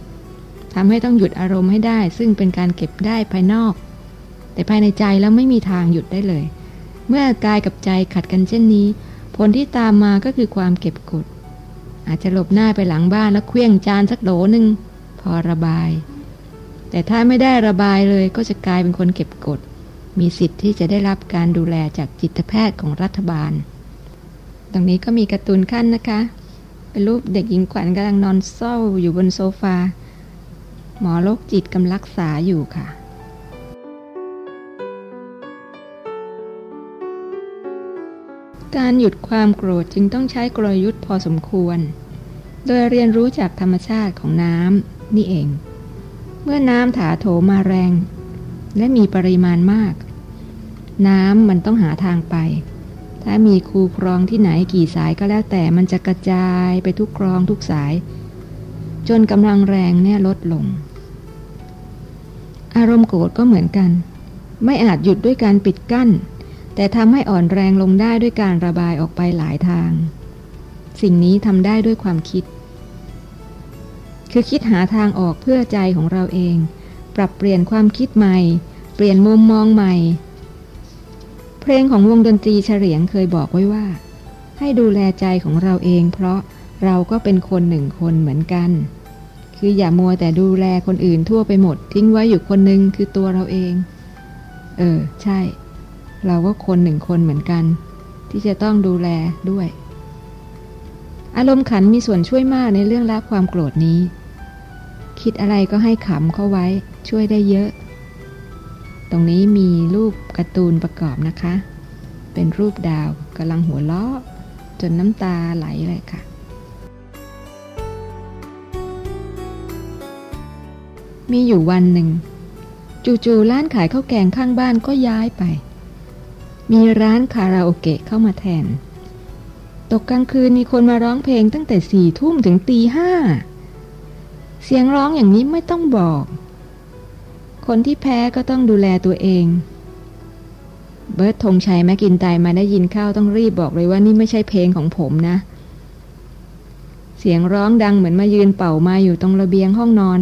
ทำให้ต้องหยุดอารมณ์ให้ได้ ซึ่งเป็นการเก็บได้ภายนอก แต่ภายในใจแล้วไม่มีทางหยุดได้เลย เมื่อกายกับใจขัดกันเช่นนี้ ผลที่ตามมาก็คือความเก็บกด อาจจะหลบหน้าไปหลังบ้านแล้วเคลี้ยงจานสักโหลหนึ่งพอระบาย แต่ถ้าไม่ได้ระบายเลยก็จะกลายเป็นคนเก็บกด มีสิทธิ์ที่จะได้รับการดูแลจากจิตแพทย์ของรัฐบาล ตรงนี้ก็มีการ์ตูนขั้นนะคะ เป็นรูปเด็กหญิงขวัญกำลังนอนเศร้าอยู่บนโซฟา หมอโรคจิตกำลังรักษาอยู่ค่ะการหยุดความโกรธจึงต้องใช้กลยุทธ์พอสมควร โดยเรียนรู้จากธรรมชาติของน้ำนี่เอง เมื่อน้ำถาโถมมาแรง และมีปริมาณมาก น้ำมันต้องหาทางไป ถ้ามีคูคลองที่ไหนกี่สายก็แล้วแต่มันจะกระจายไปทุกคลองทุกสาย จนกำลังแรงเนี่ยลดลง อารมณ์โกรธก็เหมือนกัน ไม่อาจหยุดด้วยการปิดกั้น แต่ทำให้อ่อนแรงลงได้ด้วยการระบายออกไปหลายทาง สิ่งนี้ทำได้ด้วยความคิด คือคิดหาทางออกเพื่อใจของเราเอง ปรับเปลี่ยนความคิดใหม่ เปลี่ยนมุมมองใหม่ เพลงของวงดนตรีเฉลียงเคยบอกไว้ว่า ให้ดูแลใจของเราเอง เพราะเราก็เป็นคนหนึ่งคนเหมือนกัน คืออย่ามัวแต่ดูแลคนอื่นทั่วไปหมด ทิ้งไว้อยู่คนหนึ่งคือตัวเราเอง เออ ใช่ เราก็คนหนึ่งคนเหมือนกัน ที่จะต้องดูแลด้วย อารมณ์ขันมีส่วนช่วยมากในเรื่องละความโกรธนี้ คิดอะไรก็ให้ขำเข้าไว้ช่วยได้เยอะ ตรงนี้มีรูปการ์ตูนประกอบนะคะ เป็นรูปดาวกำลังหัวเราะจนน้ำตาไหลเลยค่ะ มีอยู่วันหนึ่ง จู่ๆร้านขายข้าวแกงข้างบ้านก็ย้ายไป มีร้านคาราโอเกะเข้ามาแทน ตกกลางคืนมีคนมาร้องเพลงตั้งแต่สี่ทุ่มถึงตีห้า เสียงร้องอย่างนี้ไม่ต้องบอก คนที่แพ้ก็ต้องดูแลตัวเอง เบิร์ตธงชัยแม่กินไตมาได้ยินเข้าต้องรีบบอกเลยว่านี่ไม่ใช่เพลงของผมนะ เสียงร้องดังเหมือนมายืนเป่ามาอยู่ตรงระเบียงห้องนอน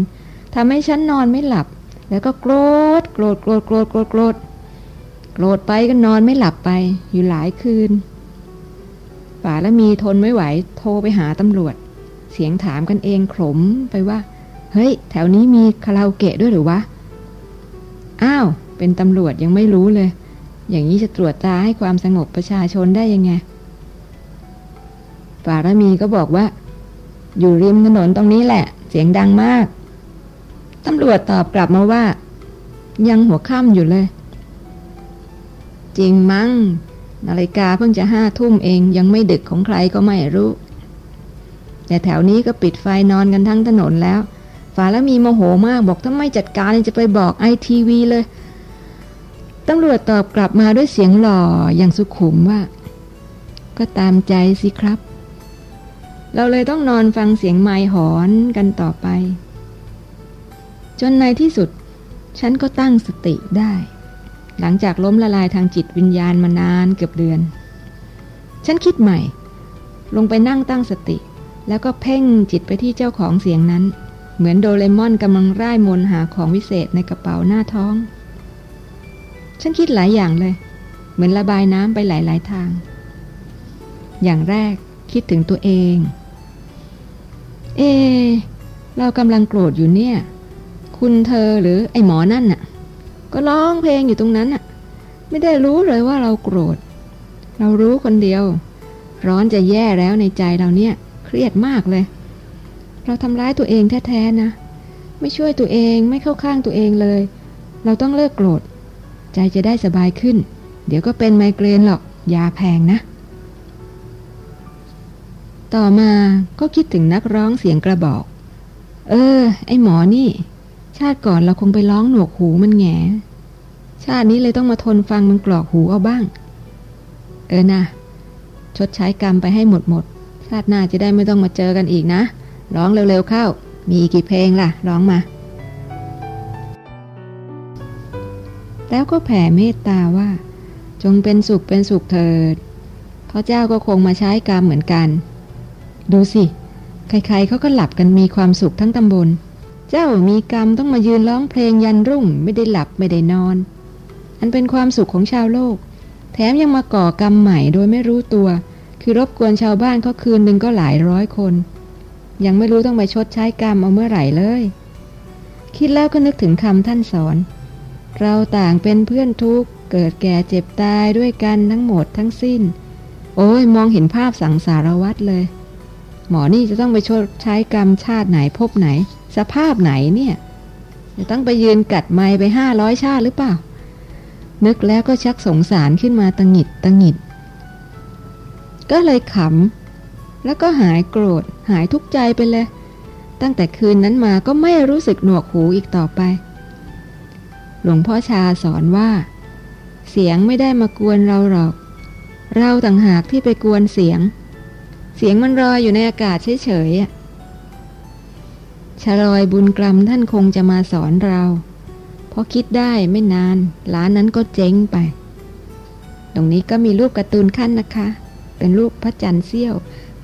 ทำให้ฉันนอนไม่หลับ แล้วก็โกรธโกรธโกรธโกรธโกรธโกรธโกรธไปก็นอนไม่หลับไปอยู่หลายคืนป่าและมีทนไม่ไหวโทรไปหาตำรวจ เสียงถามกันเองขมไปว่า เฮ้ย แถวนี้มีคาราโอเกะด้วยหรือวะ อ้าว เป็นตำรวจยังไม่รู้เลย อย่างนี้จะตรวจตาให้ความสงบประชาชนได้ยังไงปาและมีก็บอกว่า อยู่ริมถนนตรงนี้แหละ เสียงดังมาก ตำรวจตอบกลับมาว่า ยังหัวค่ำอยู่เลย จริงมั้งนาฬิกาเพิ่งจะห้าทุ่มเองยังไม่ดึกของใครก็ไม่รู้ แต่แถวนี้ก็ปิดไฟนอนกันทั้งถนนแล้ว ฝาแล้วมีโมโหมากบอกถ้าไม่จัดการจะไปบอกไอทีวีเลยตำรวจตอบกลับมาด้วยเสียงหล่ออย่างสุขุมว่า ก็ตามใจสิครับ เราเลยต้องนอนฟังเสียงไม้หอนกันต่อไป จนในที่สุด ฉันก็ตั้งสติได้ หลังจากล้มละลายทางจิตวิญญาณมานานเกือบเดือน ฉันคิดใหม่ ลงไปนั่งตั้งสติ แล้วก็เพ่งจิตไปที่เจ้าของเสียงนั้น เหมือนโดเรมอนกำลังร่ายมนหาของวิเศษในกระเป๋าหน้าท้อง ฉันคิดหลายอย่างเลย เหมือนระบายน้ำไปหลาย ๆ ทาง อย่างแรกคิดถึงตัวเอง เอ เรากำลังโกรธอยู่เนี่ย คุณเธอหรือไอหมอนั่นน่ะ ก็ร้องเพลงอยู่ตรงนั้นน่ะ ไม่ได้รู้เลยว่าเราโกรธ เรารู้คนเดียว ร้อนจะแย่แล้วในใจเราเนี่ย เครียดมากเลย เราทำร้ายตัวเองแท้ๆนะ ไม่ช่วยตัวเองไม่เข้าข้างตัวเองเลย เราต้องเลิกโกรธ ใจจะได้สบายขึ้น เดี๋ยวก็เป็นไมเกรนหรอกยาแพงนะ ต่อมาก็คิดถึงนักร้องเสียงกระบอก เออ ไอหมอนี่ ชาติก่อนเราคงไปร้องหนวกหูมันแงชาตินี้เลยต้องมาทนฟังมันกรอกหูเอาบ้าง เออนะชดใช้กรรมไปให้หมดหมดชาติหน้าจะได้ไม่ต้องมาเจอกันอีกนะ ร้องเร็วๆเข้า มีกี่เพลงล่ะ ร้องมา แล้วก็แผ่เมตตาว่า จงเป็นสุขเป็นสุขเถิดพระเจ้าก็คงมาใช้กรรมเหมือนกัน ดูสิ ใครๆเขาก็หลับกันมีความสุขทั้งตำบล เจ้ามีกรรมต้องมายืนร้องเพลงยันรุ่ง ไม่ได้หลับไม่ได้นอน อันเป็นความสุขของชาวโลก แถมยังมาก่อกรรมใหม่โดยไม่รู้ตัว คือรบกวนชาวบ้านเขาคืนหนึ่งก็หลายร้อยคน ยังไม่รู้ต้องไปชดใช้กรรมเอาเมื่อไหร่เลย คิดแล้วก็นึกถึงคำท่านสอน เราต่างเป็นเพื่อนทุกเกิดแก่เจ็บตายด้วยกันทั้งหมดทั้งสิ้น โอ้ยมองเห็นภาพสังสารวัตรเลย หมอนี่จะต้องไปชดใช้กรรมชาติไหนพบไหน สภาพไหนเนี่ย จะต้องไปยืนกัดไม้ไปห้าร้อยชาติหรือเปล่า นึกแล้วก็ชักสงสารขึ้นมาตังหิดตังหิด ก็เลยขำ แล้วก็หายโกรธ หายทุกข์ใจไปเลย ตั้งแต่คืนนั้นมาก็ไม่รู้สึกหนวกหูอีกต่อไป หลวงพ่อชาสอนว่า เสียงไม่ได้มากวนเราหรอก เราต่างหากที่ไปกวนเสียง เสียงมันรอยอยู่ในอากาศเฉยๆชลอยบุญกรรมท่านคงจะมาสอนเราพอคิดได้ไม่นานร้านนั้นก็เจ๊งไป ตรงนี้ก็มีรูปการ์ตูนขั้นนะคะ เป็นรูปพระจันทร์เสี้ยว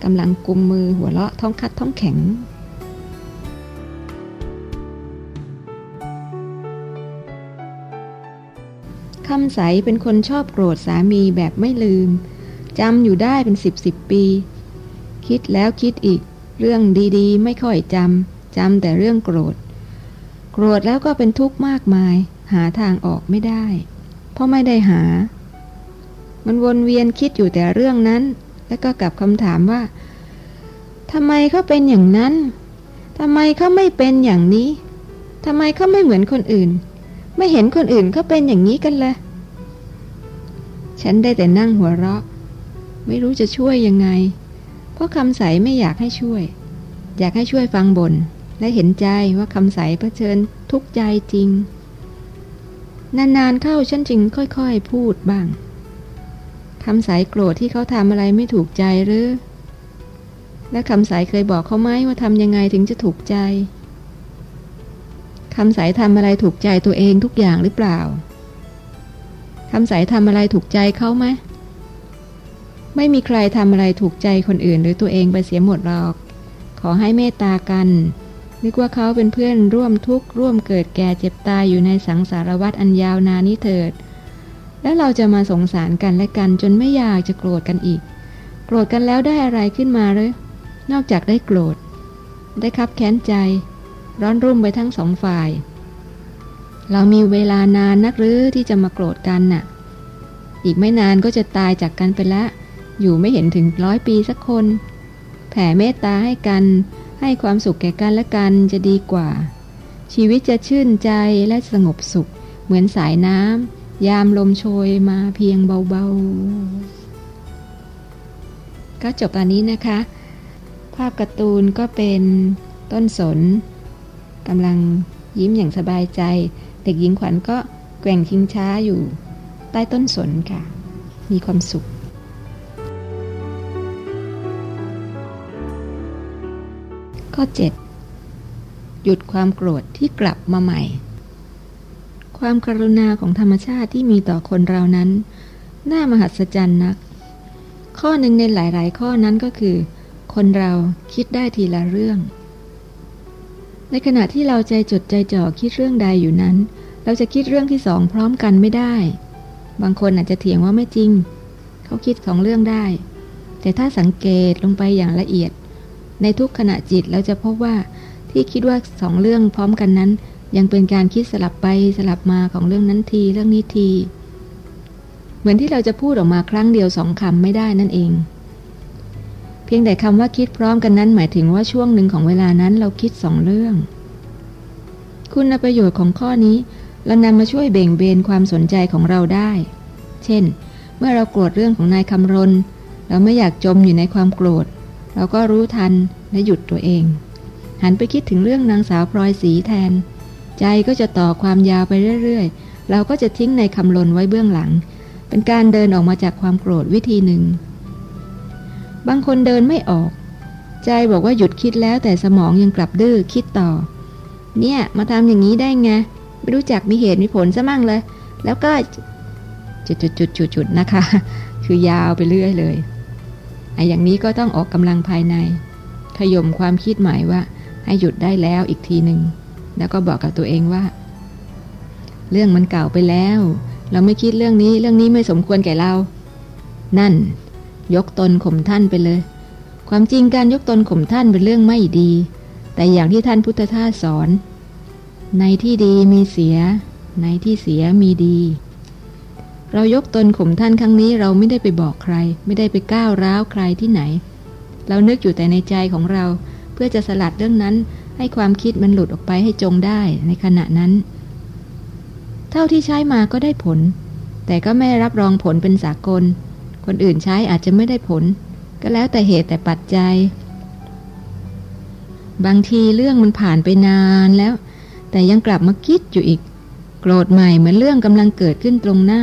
กำลังกุมมือหัวเราะท้องคัดท้องแข็ง คำใสเป็นคนชอบโกรธสามีแบบไม่ลืม จำอยู่ได้เป็นสิบสิบปี คิดแล้วคิดอีก เรื่องดีๆ ไม่ค่อยจำ จำแต่เรื่องโกรธ โกรธแล้วก็เป็นทุกข์มากมาย หาทางออกไม่ได้ เพราะไม่ได้หา มันวนเวียนคิดอยู่แต่เรื่องนั้น แล้วก็กลับคำถามว่าทำไมเขาเป็นอย่างนั้นทำไมเขาไม่เป็นอย่างนี้ทำไมเขาไม่เหมือนคนอื่น ไม่เห็นคนอื่นเขาเป็นอย่างนี้กันเลยฉันได้แต่นั่งหัวเราะ ไม่รู้จะช่วยยังไง เพราะคำใสไม่อยากให้ช่วย อยากให้ช่วยฟังบนและเห็นใจว่าคำใสเผชิญทุกใจจริง นานๆเข้าฉันจึงค่อยๆพูดบ้าง คำใสโกรธที่เขาทำอะไรไม่ถูกใจหรือ และคำใสเคยบอกเขาไหมว่าทำยังไงถึงจะถูกใจคำใสทำอะไรถูกใจตัวเองทุกอย่างหรือเปล่าคำใสทำอะไรถูกใจเขาไหมไม่มีใครทำอะไรถูกใจคนอื่นหรือตัวเองไปเสียหมดหรอก ขอให้เมตตากัน นึกว่าเขาเป็นเพื่อนร่วมทุกข์ร่วมเกิดแก่เจ็บตายอยู่ในสังสารวัฏอันยาวนานนี้เถิด แล้วเราจะมาสงสารกันและกันจนไม่อยากจะโกรธกันอีก โกรธกันแล้วได้อะไรขึ้นมาเลยนอกจากได้โกรธ ได้คับแค้นใจ ร้อนรุ่มไปทั้งสองฝ่าย เรามีเวลานานนักหรือที่จะมาโกรธกันน่ะ อีกไม่นานก็จะตายจากกันไปแล้วอยู่ไม่เห็นถึงร้อยปีสักคน แผ่เมตตาให้กัน ให้ความสุขแก่กันและกันจะดีกว่า ชีวิตจะชื่นใจและสงบสุข เหมือนสายน้ำ ยามลมโชยมาเพียงเบาๆ ก็จบตอนนี้นะคะ ภาพการ์ตูนก็เป็นต้นสนกำลังยิ้มอย่างสบายใจ เด็กหญิงขวัญก็แกว่งชิงช้าอยู่ใต้ต้นสนค่ะ มีความสุขข้อ 7 หยุดความโกรธที่กลับมาใหม่ ความกรุณาของธรรมชาติที่มีต่อคนเรานั้น น่ามหัศจรรย์นัก ข้อหนึ่งในหลาย ๆ ข้อนั้นก็คือ คนเราคิดได้ทีละเรื่อง ในขณะที่เราใจจดใจจ่อคิดเรื่องใดอยู่นั้น เราจะคิดเรื่องที่สองพร้อมกันไม่ได้ บางคนอาจจะเถียงว่าไม่จริง เขาคิดสองเรื่องได้ แต่ถ้าสังเกตลงไปอย่างละเอียด ในทุกขณะจิตเราจะพบว่าที่คิดว่าสองเรื่องพร้อมกันนั้น ยังเป็นการคิดสลับไปสลับมาของเรื่องนั้นทีเรื่องนี้ที เหมือนที่เราจะพูดออกมาครั้งเดียวสองคำไม่ได้นั่นเอง เพียงแต่คำว่าคิดพร้อมกันนั้นหมายถึงว่าช่วงหนึ่งของเวลานั้นเราคิดสองเรื่อง คุณประโยชน์ของข้อนี้ เรานำมาช่วยเบ่งเบนความสนใจของเราได้ เช่น เมื่อเราโกรธเรื่องของนายคำรณ เราไม่อยากจมอยู่ในความโกรธ เราก็รู้ทันและหยุดตัวเอง หันไปคิดถึงเรื่องนางสาวพลอยสีแทน ใจก็จะต่อความยาวไปเรื่อยๆ เราก็จะทิ้งในคำลนไว้เบื้องหลัง เป็นการเดินออกมาจากความโกรธวิธีหนึ่ง บางคนเดินไม่ออก ใจบอกว่าหยุดคิดแล้วแต่สมองยังกลับดื้อคิดต่อ เนี่ยมาทำอย่างนี้ได้ไง ไม่รู้จักมีเหตุมีผลซะมั่งเลย แล้วก็จุดๆๆๆนะคะ คือยาวไปเรื่อยเลยไอ้อย่างนี้ก็ต้องออกกำลังภายใน ขย่มความคิดหมายว่า ให้หยุดได้แล้วอีกทีหนึ่ง แล้วก็บอกกับตัวเองว่า เรื่องมันเก่าไปแล้ว เราไม่คิดเรื่องนี้เรื่องนี้ไม่สมควรแก่เรา นั่น ยกตนข่มท่านไปเลย ความจริงการยกตนข่มท่านเป็นเรื่องไม่ดี แต่อย่างที่ท่านพุทธทาสสอน ในที่ดีมีเสีย ในที่เสียมีดี เรายกตนข่มท่านครั้งนี้เราไม่ได้ไปบอกใคร ไม่ได้ไปก้าวร้าวใครที่ไหน เรานึกอยู่แต่ในใจของเราเพื่อจะสลัดเรื่องนั้น ให้ความคิดมันหลุดออกไปให้จงได้ในขณะนั้น เท่าที่ใช้มาก็ได้ผล แต่ก็ไม่รับรองผลเป็นสากล คนอื่นใช้อาจจะไม่ได้ผล ก็แล้วแต่เหตุแต่ปัจจัย บางทีเรื่องมันผ่านไปนานแล้ว แต่ยังกลับมาคิดอยู่อีก โกรธใหม่เหมือนเรื่องกำลังเกิดขึ้นตรงหน้า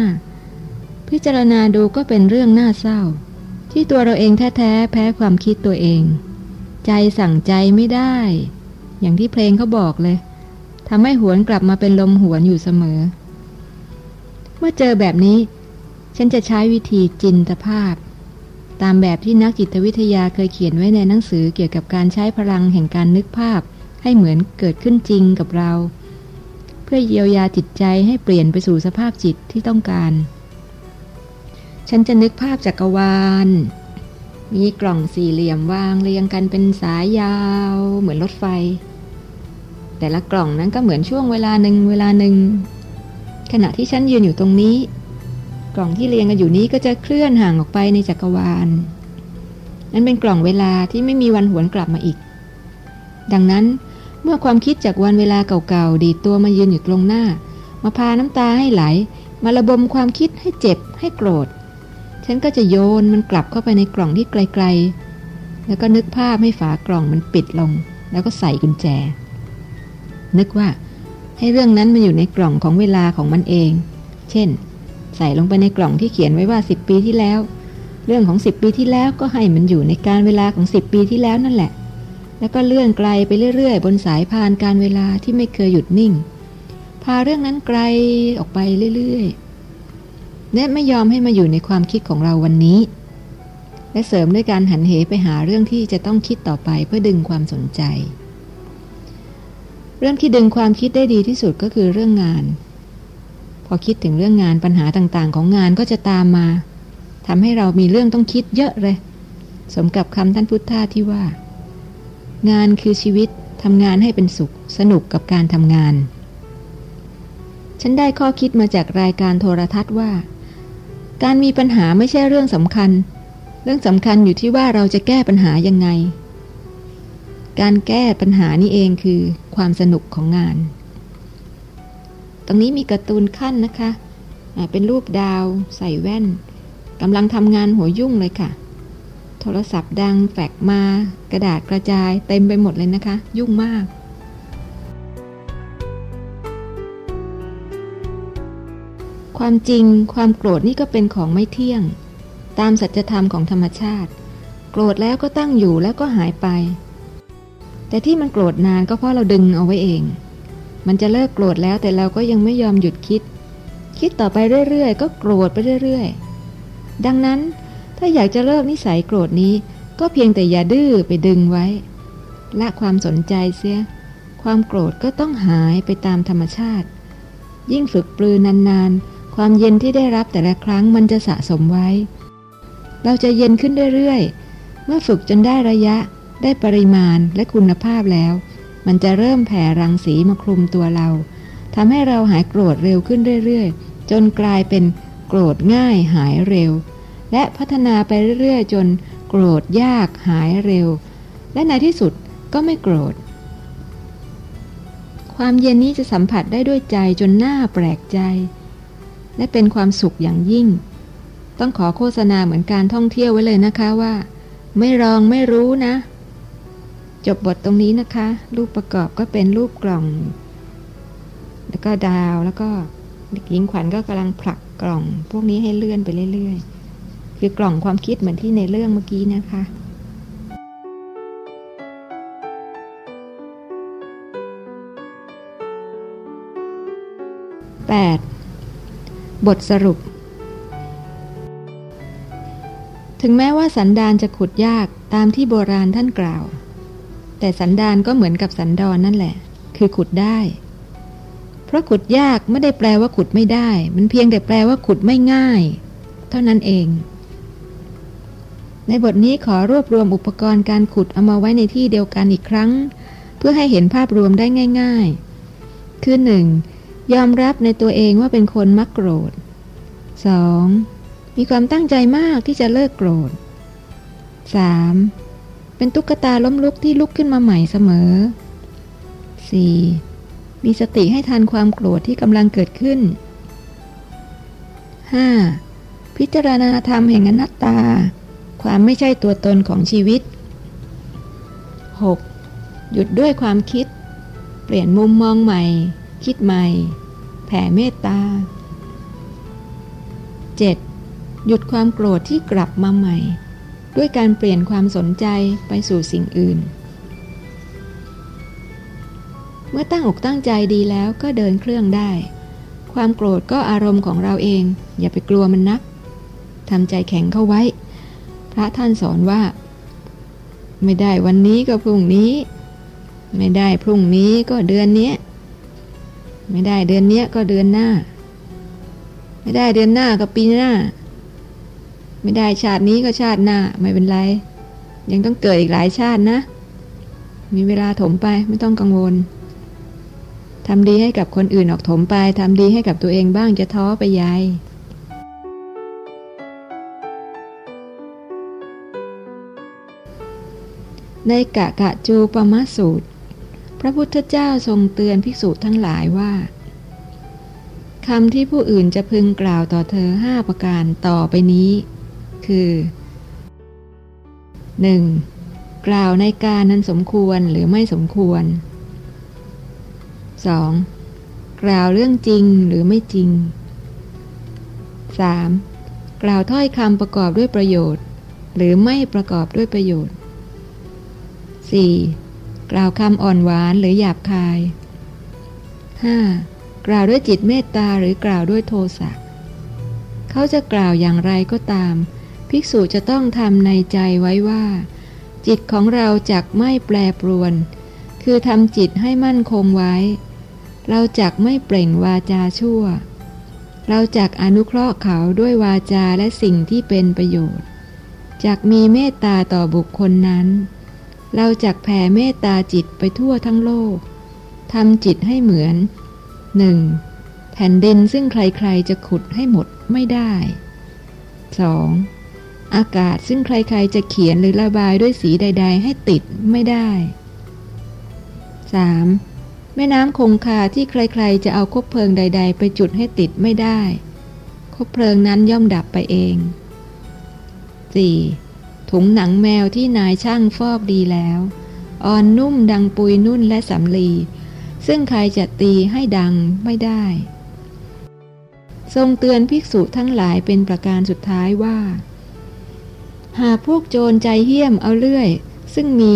พิจารณาดูก็เป็นเรื่องน่าเศร้า ที่ตัวเราเองแท้ๆแพ้ความคิดตัวเอง ใจสั่งใจไม่ได้ อย่างที่เพลงเขาบอกเลยทำให้หวนกลับมาเป็นลมหวนอยู่เสมอ เมื่อเจอแบบนี้ ฉันจะใช้วิธีจินตภาพ ตามแบบที่นักจิตวิทยาเคยเขียนไว้ในหนังสือเกี่ยวกับการใช้พลังแห่งการนึกภาพ ให้เหมือนเกิดขึ้นจริงกับเรา เพื่อเยียวยาจิตใจให้เปลี่ยนไปสู่สภาพจิตที่ต้องการ ฉันจะนึกภาพจักรวาล มีกล่องสี่เหลี่ยมวางเรียงกันเป็นสายยาวเหมือนรถไฟ แต่ละกล่องนั้นก็เหมือนช่วงเวลาหนึ่งเวลาหนึ่ง ขณะที่ฉันยืนอยู่ตรงนี้ กล่องที่เรียงกันอยู่นี้ก็จะเคลื่อนห่างออกไปในจักรวาล นั้นเป็นกล่องเวลาที่ไม่มีวันหวนกลับมาอีก ดังนั้นเมื่อความคิดจากวันเวลาเก่าๆ ดีตัวมายืนอยู่ตรงหน้า มาพาน้ำตาให้ไหล มาระบมความคิดให้เจ็บให้โกรธ ฉันก็จะโยนมันกลับเข้าไปในกล่องที่ไกลๆ แล้วก็นึกภาพให้ฝากล่องมันปิดลง แล้วก็ใส่กุญแจ นึกว่าให้เรื่องนั้นมาอยู่ในกล่องของเวลาของมันเอง เช่น ใส่ลงไปในกล่องที่เขียนไว้ว่าสิบปีที่แล้ว เรื่องของสิบปีที่แล้วก็ให้มันอยู่ในการเวลาของสิบปีที่แล้วนั่นแหละ แล้วก็เลื่อนไกลไปเรื่อยๆ บนสายพานการเวลาที่ไม่เคยหยุดนิ่ง พาเรื่องนั้นไกลออกไปเรื่อยๆ และไม่ยอมให้มาอยู่ในความคิดของเราวันนี้ และเสริมด้วยการหันเหไปหาเรื่องที่จะต้องคิดต่อไปเพื่อดึงความสนใจ เรื่องที่ดึงความคิดได้ดีที่สุดก็คือเรื่องงาน พอคิดถึงเรื่องงานปัญหาต่างๆ ของงานก็จะตามมาทำให้เรามีเรื่องต้องคิดเยอะเลย สมกับคำท่านพุทธาที่ว่า งานคือชีวิตทำงานให้เป็นสุข สนุกกับการทำงาน ฉันได้ข้อคิดมาจากรายการโทรทัศน์ว่า การมีปัญหาไม่ใช่เรื่องสำคัญ เรื่องสำคัญอยู่ที่ว่าเราจะแก้ปัญหายังไง การแก้ปัญหานี่เองคือความสนุกของงาน ตรงนี้มีการ์ตูนขั้นนะคะ เป็นรูปดาว ใส่แว่นกำลังทำงานหัวยุ่งเลยค่ะ โทรศัพท์ดังแฟกมา กระดาษกระจายเต็มไปหมดเลยนะคะ ยุ่งมาก ความจริงความโกรธนี่ก็เป็นของไม่เที่ยง ตามสัจธรรมของธรรมชาติ โกรธแล้วก็ตั้งอยู่แล้วก็หายไป แต่ที่มันโกรธนานก็เพราะเราดึงเอาไว้เอง มันจะเลิกโกรธแล้วแต่เราก็ยังไม่ยอมหยุดคิด คิดต่อไปเรื่อยๆ ก็โกรธไปเรื่อยๆ ดังนั้นถ้าอยากจะเลิกนิสัยโกรธนี้ ก็เพียงแต่อย่าดื้อไปดึงไว้ ละความสนใจเสีย ความโกรธก็ต้องหายไปตามธรรมชาติ ยิ่งฝึกปลือนานๆ ความเย็นที่ได้รับแต่ละครั้งมันจะสะสมไว้ เราจะเย็นขึ้นเรื่อยๆ เมื่อฝึกจนได้ระยะ ได้ปริมาณและคุณภาพแล้ว มันจะเริ่มแผ่รังสีมาคลุมตัวเราทำให้เราหายโกรธเร็วขึ้นเรื่อยๆ จนกลายเป็นโกรธง่ายหายเร็ว และพัฒนาไปเรื่อยๆ จนโกรธยากหายเร็ว และในที่สุดก็ไม่โกรธ ความเย็นนี้จะสัมผัสได้ด้วยใจจนหน้าแปลกใจ และเป็นความสุขอย่างยิ่ง ต้องขอโฆษณาเหมือนการท่องเที่ยวไว้เลยนะคะว่า ไม่ลองไม่รู้นะ จบบทตรงนี้นะคะ รูปประกอบก็เป็นรูปกล่อง แล้วก็ดาวแล้วก็หญิงขวัญก็กำลังผลักกล่อง พวกนี้ให้เลื่อนไปเรื่อยๆ คือกล่องความคิดเหมือนที่ในเรื่องเมื่อกี้นะคะ 8. บทสรุป ถึงแม้ว่าสันดานจะขุดยากตามที่โบราณท่านกล่าว แต่สันดานก็เหมือนกับสันดอนนั่นแหละ คือขุดได้ เพราะขุดยากไม่ได้แปลว่าขุดไม่ได้ มันเพียงแต่แปลว่าขุดไม่ง่าย เท่านั้นเอง ในบทนี้ขอรวบรวมอุปกรณ์การขุดเอามาไว้ในที่เดียวกันอีกครั้ง เพื่อให้เห็นภาพรวมได้ง่าย ๆ คือหนึ่ง ยอมรับในตัวเองว่าเป็นคนมักโกรธ 2. มีความตั้งใจมากที่จะเลิกโกรธ 3. เป็นตุ๊กตาล้มลุกที่ลุกขึ้นมาใหม่เสมอ 4. มีสติให้ทันความโกรธที่กำลังเกิดขึ้น 5. พิจารณาธรรมแห่งอนัตตา ความไม่ใช่ตัวตนของชีวิต 6. หยุดด้วยความคิด เปลี่ยนมุมมองใหม่ คิดใหม่ แผ่เมตตา 7. หยุดความโกรธที่กลับมาใหม่ ด้วยการเปลี่ยนความสนใจไปสู่สิ่งอื่น เมื่อตั้งอกตั้งใจดีแล้วก็เดินเครื่องได้ ความโกรธก็อารมณ์ของเราเอง อย่าไปกลัวมันนักทำใจแข็งเข้าไว้ พระท่านสอนว่า ไม่ได้วันนี้ก็พรุ่งนี้ ไม่ได้พรุ่งนี้ก็เดือนนี้ ไม่ได้เดือนนี้ก็เดือนหน้า ไม่ได้เดือนหน้าก็ปีหน้า ไม่ได้ชาตินี้ก็ชาติหน้าไม่เป็นไร ยังต้องเกิดอีกหลายชาตินะ มีเวลาถมไปไม่ต้องกังวลทำดีให้กับคนอื่นออกถมไปทำดีให้กับตัวเองบ้างจะท้อไปยายในกะกะจูปมะสูตร พระพุทธเจ้าทรงเตือนภิกษุทั้งหลายว่าคำที่ผู้อื่นจะพึงกล่าวต่อเธอห้าประการต่อไปนี้ คือ 1. กล่าวในการนั้นสมควรหรือไม่สมควร 2. กล่าวเรื่องจริงหรือไม่จริง 3. กล่าวถ้อยคำประกอบด้วยประโยชน์ หรือไม่ประกอบด้วยประโยชน์ 4. กล่าวคำอ่อนหวานหรือหยาบคาย 5. กล่าวด้วยจิตเมตตาหรือกล่าวด้วยโทสะเขาจะกล่าวอย่างไรก็ตาม ภิกษุจะต้องทำในใจไว้ว่า จิตของเราจักไม่แปรปรวน คือทำจิตให้มั่นคงไว้ เราจักไม่เปล่งวาจาชั่ว เราจักอนุเคราะห์เขาด้วยวาจาและสิ่งที่เป็นประโยชน์จักมีเมตตาต่อบุคคลนั้น เราจักแผ่เมตตาจิตไปทั่วทั้งโลกทำจิตให้เหมือนหนึ่งแผ่นดินซึ่งใครๆจะขุดให้หมดไม่ได้ 2. อากาศซึ่งใครๆจะเขียนหรือระบายด้วยสีใด ๆ ให้ติดไม่ได้ 3. แม่น้ำคงคาที่ใครๆจะเอาคบเพลิงใด ๆ ไปจุดให้ติดไม่ได้ คบเพลิงนั้นย่อมดับไปเอง 4. ถุงหนังแมวที่นายช่างฟอกดีแล้ว อ่อนนุ่มดังปุยนุ่นและสำลี ซึ่งใครจะตีให้ดังไม่ได้ ทรงเตือนภิกษุทั้งหลายเป็นประการสุดท้ายว่า หากพวกโจรใจเหี้ยมเอาเลื่อย ซึ่งมี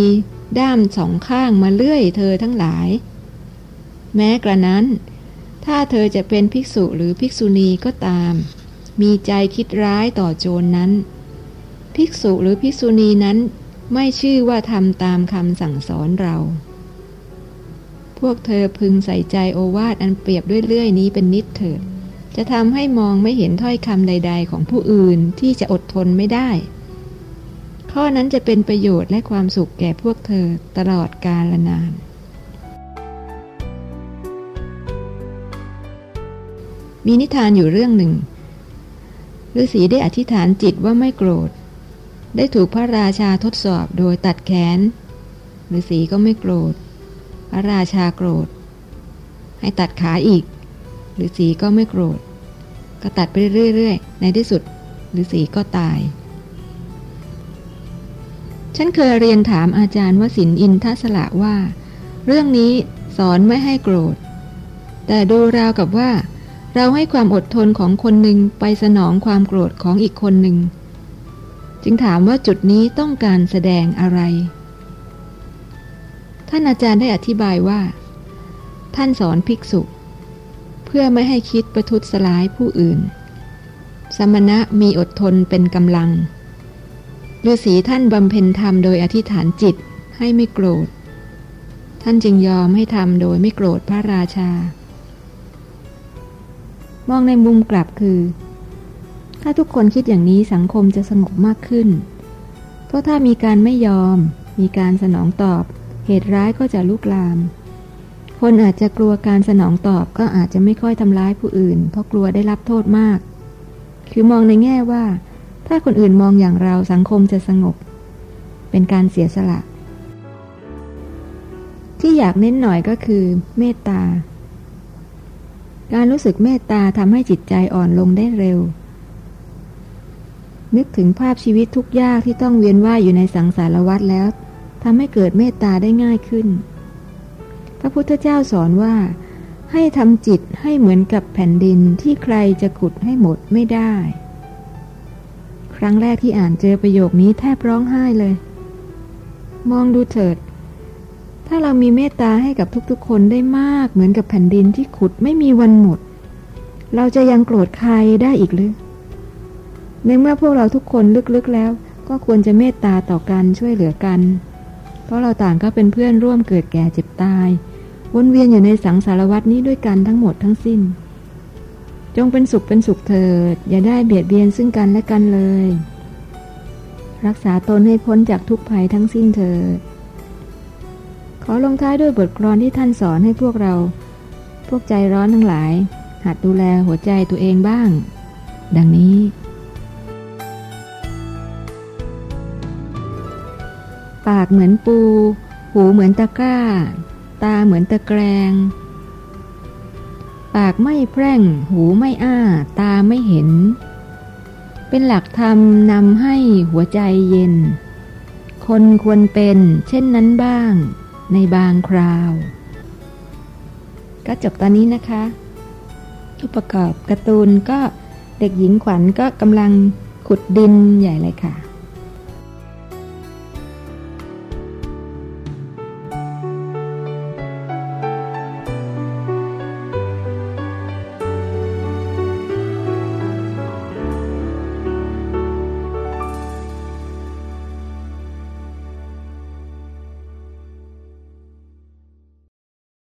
ด้ามสองข้างมาเลื่อยเธอทั้งหลาย แม้กระนั้น ถ้าเธอจะเป็นภิกษุหรือภิกษุณีก็ตาม มีใจคิดร้ายต่อโจรนนั้น ภิกษุหรือภิกษุณีนั้นไม่ชื่อว่าทำตามคำสั่งสอนเรา พวกเธอพึงใส่ใจโอวาทอันเปรียบด้วยเลื่อยนี้เป็นนิดเถิด จะทำให้มองไม่เห็นถ้อยคำใด ๆ ของผู้อื่นที่จะอดทนไม่ได้ ข้อนั้นจะเป็นประโยชน์และความสุขแก่พวกเธอตลอดกาลนาน มีนิทานอยู่เรื่องหนึ่งฤาษีได้อธิษฐานจิตว่าไม่โกรธ ได้ถูกพระราชาทดสอบโดยตัดแขนฤาษีก็ไม่โกรธ พระราชาโกรธ ให้ตัดขาอีกฤาษีก็ไม่โกรธ ก็ตัดไปเรื่อยๆ ในที่สุดฤาษีก็ตาย ฉันเคยเรียนถามอาจารย์วสินอินทศละว่า เรื่องนี้สอนไม่ให้โกรธ แต่ดูราวกับว่า เราให้ความอดทนของคนหนึ่งไปสนองความโกรธของอีกคนหนึ่ง จึงถามว่าจุดนี้ต้องการแสดงอะไร ท่านอาจารย์ได้อธิบายว่า ท่านสอนภิกษุ เพื่อไม่ให้คิดประทุษร้ายผู้อื่น สมณะมีอดทนเป็นกำลังฤาษีท่านบำเพ็ญธรรมโดยอธิษฐานจิตให้ไม่โกรธ ท่านจึงยอมให้ทำโดยไม่โกรธพระราชามองในมุมกลับคือ ถ้าทุกคนคิดอย่างนี้สังคมจะสงบมากขึ้น เพราะถ้ามีการไม่ยอม มีการสนองตอบ เหตุร้ายก็จะลุกลาม คนอาจจะกลัวการสนองตอบก็อาจจะไม่ค่อยทำร้ายผู้อื่น เพราะกลัวได้รับโทษมาก คือมองในแง่ว่า ถ้าคนอื่นมองอย่างเราสังคมจะสงบ เป็นการเสียสละ ที่อยากเน้นหน่อยก็คือ เมตตา การรู้สึกเมตตาทำให้จิตใจอ่อนลงได้เร็ว นึกถึงภาพชีวิตทุกยากที่ต้องเวียนว่ายอยู่ในสังสารวัฏแล้วทำให้เกิดเมตตาได้ง่ายขึ้น พระพุทธเจ้าสอนว่า ให้ทำจิตให้เหมือนกับแผ่นดินที่ใครจะขุดให้หมดไม่ได้ ครั้งแรกที่อ่านเจอประโยคนี้แทบร้องไห้เลย มองดูเถิด ถ้าเรามีเมตตาให้กับทุกๆ คนได้มากเหมือนกับแผ่นดินที่ขุดไม่มีวันหมด เราจะยังโกรธใครได้อีกหรือ ในเมื่อพวกเราทุกคนลึกๆแล้ว ก็ควรจะเมตตาต่อกันช่วยเหลือกัน เพราะเราต่างก็เป็นเพื่อนร่วมเกิดแก่เจ็บตาย วนเวียนอยู่ในสังสารวัตนี้ด้วยกันทั้งหมดทั้งสิ้น จงเป็นสุขเป็นสุขเถิด อย่าได้เบียดเบียนซึ่งกันและกันเลย รักษาตนให้พ้นจากทุกภัยทั้งสิ้นเถิดขอลงท้ายด้วยบทกลอนที่ท่านสอนให้พวกเรา พวกใจร้อนทั้งหลาย หัดดูแลหัวใจตัวเองบ้าง ดังนี้ ปากเหมือนปู หูเหมือนตะกร้า ตาเหมือนตะแกรง ปากไม่แพร่ง หูไม่อ้า ตาไม่เห็น เป็นหลักธรรมนำให้หัวใจเย็น คนควรเป็นเช่นนั้นบ้าง ในบางคราว ก็จบตอนนี้นะคะอุประกอบการ์ตูนก็เด็กหญิงขวัญก็กำลังขุดดินใหญ่เลยค่ะ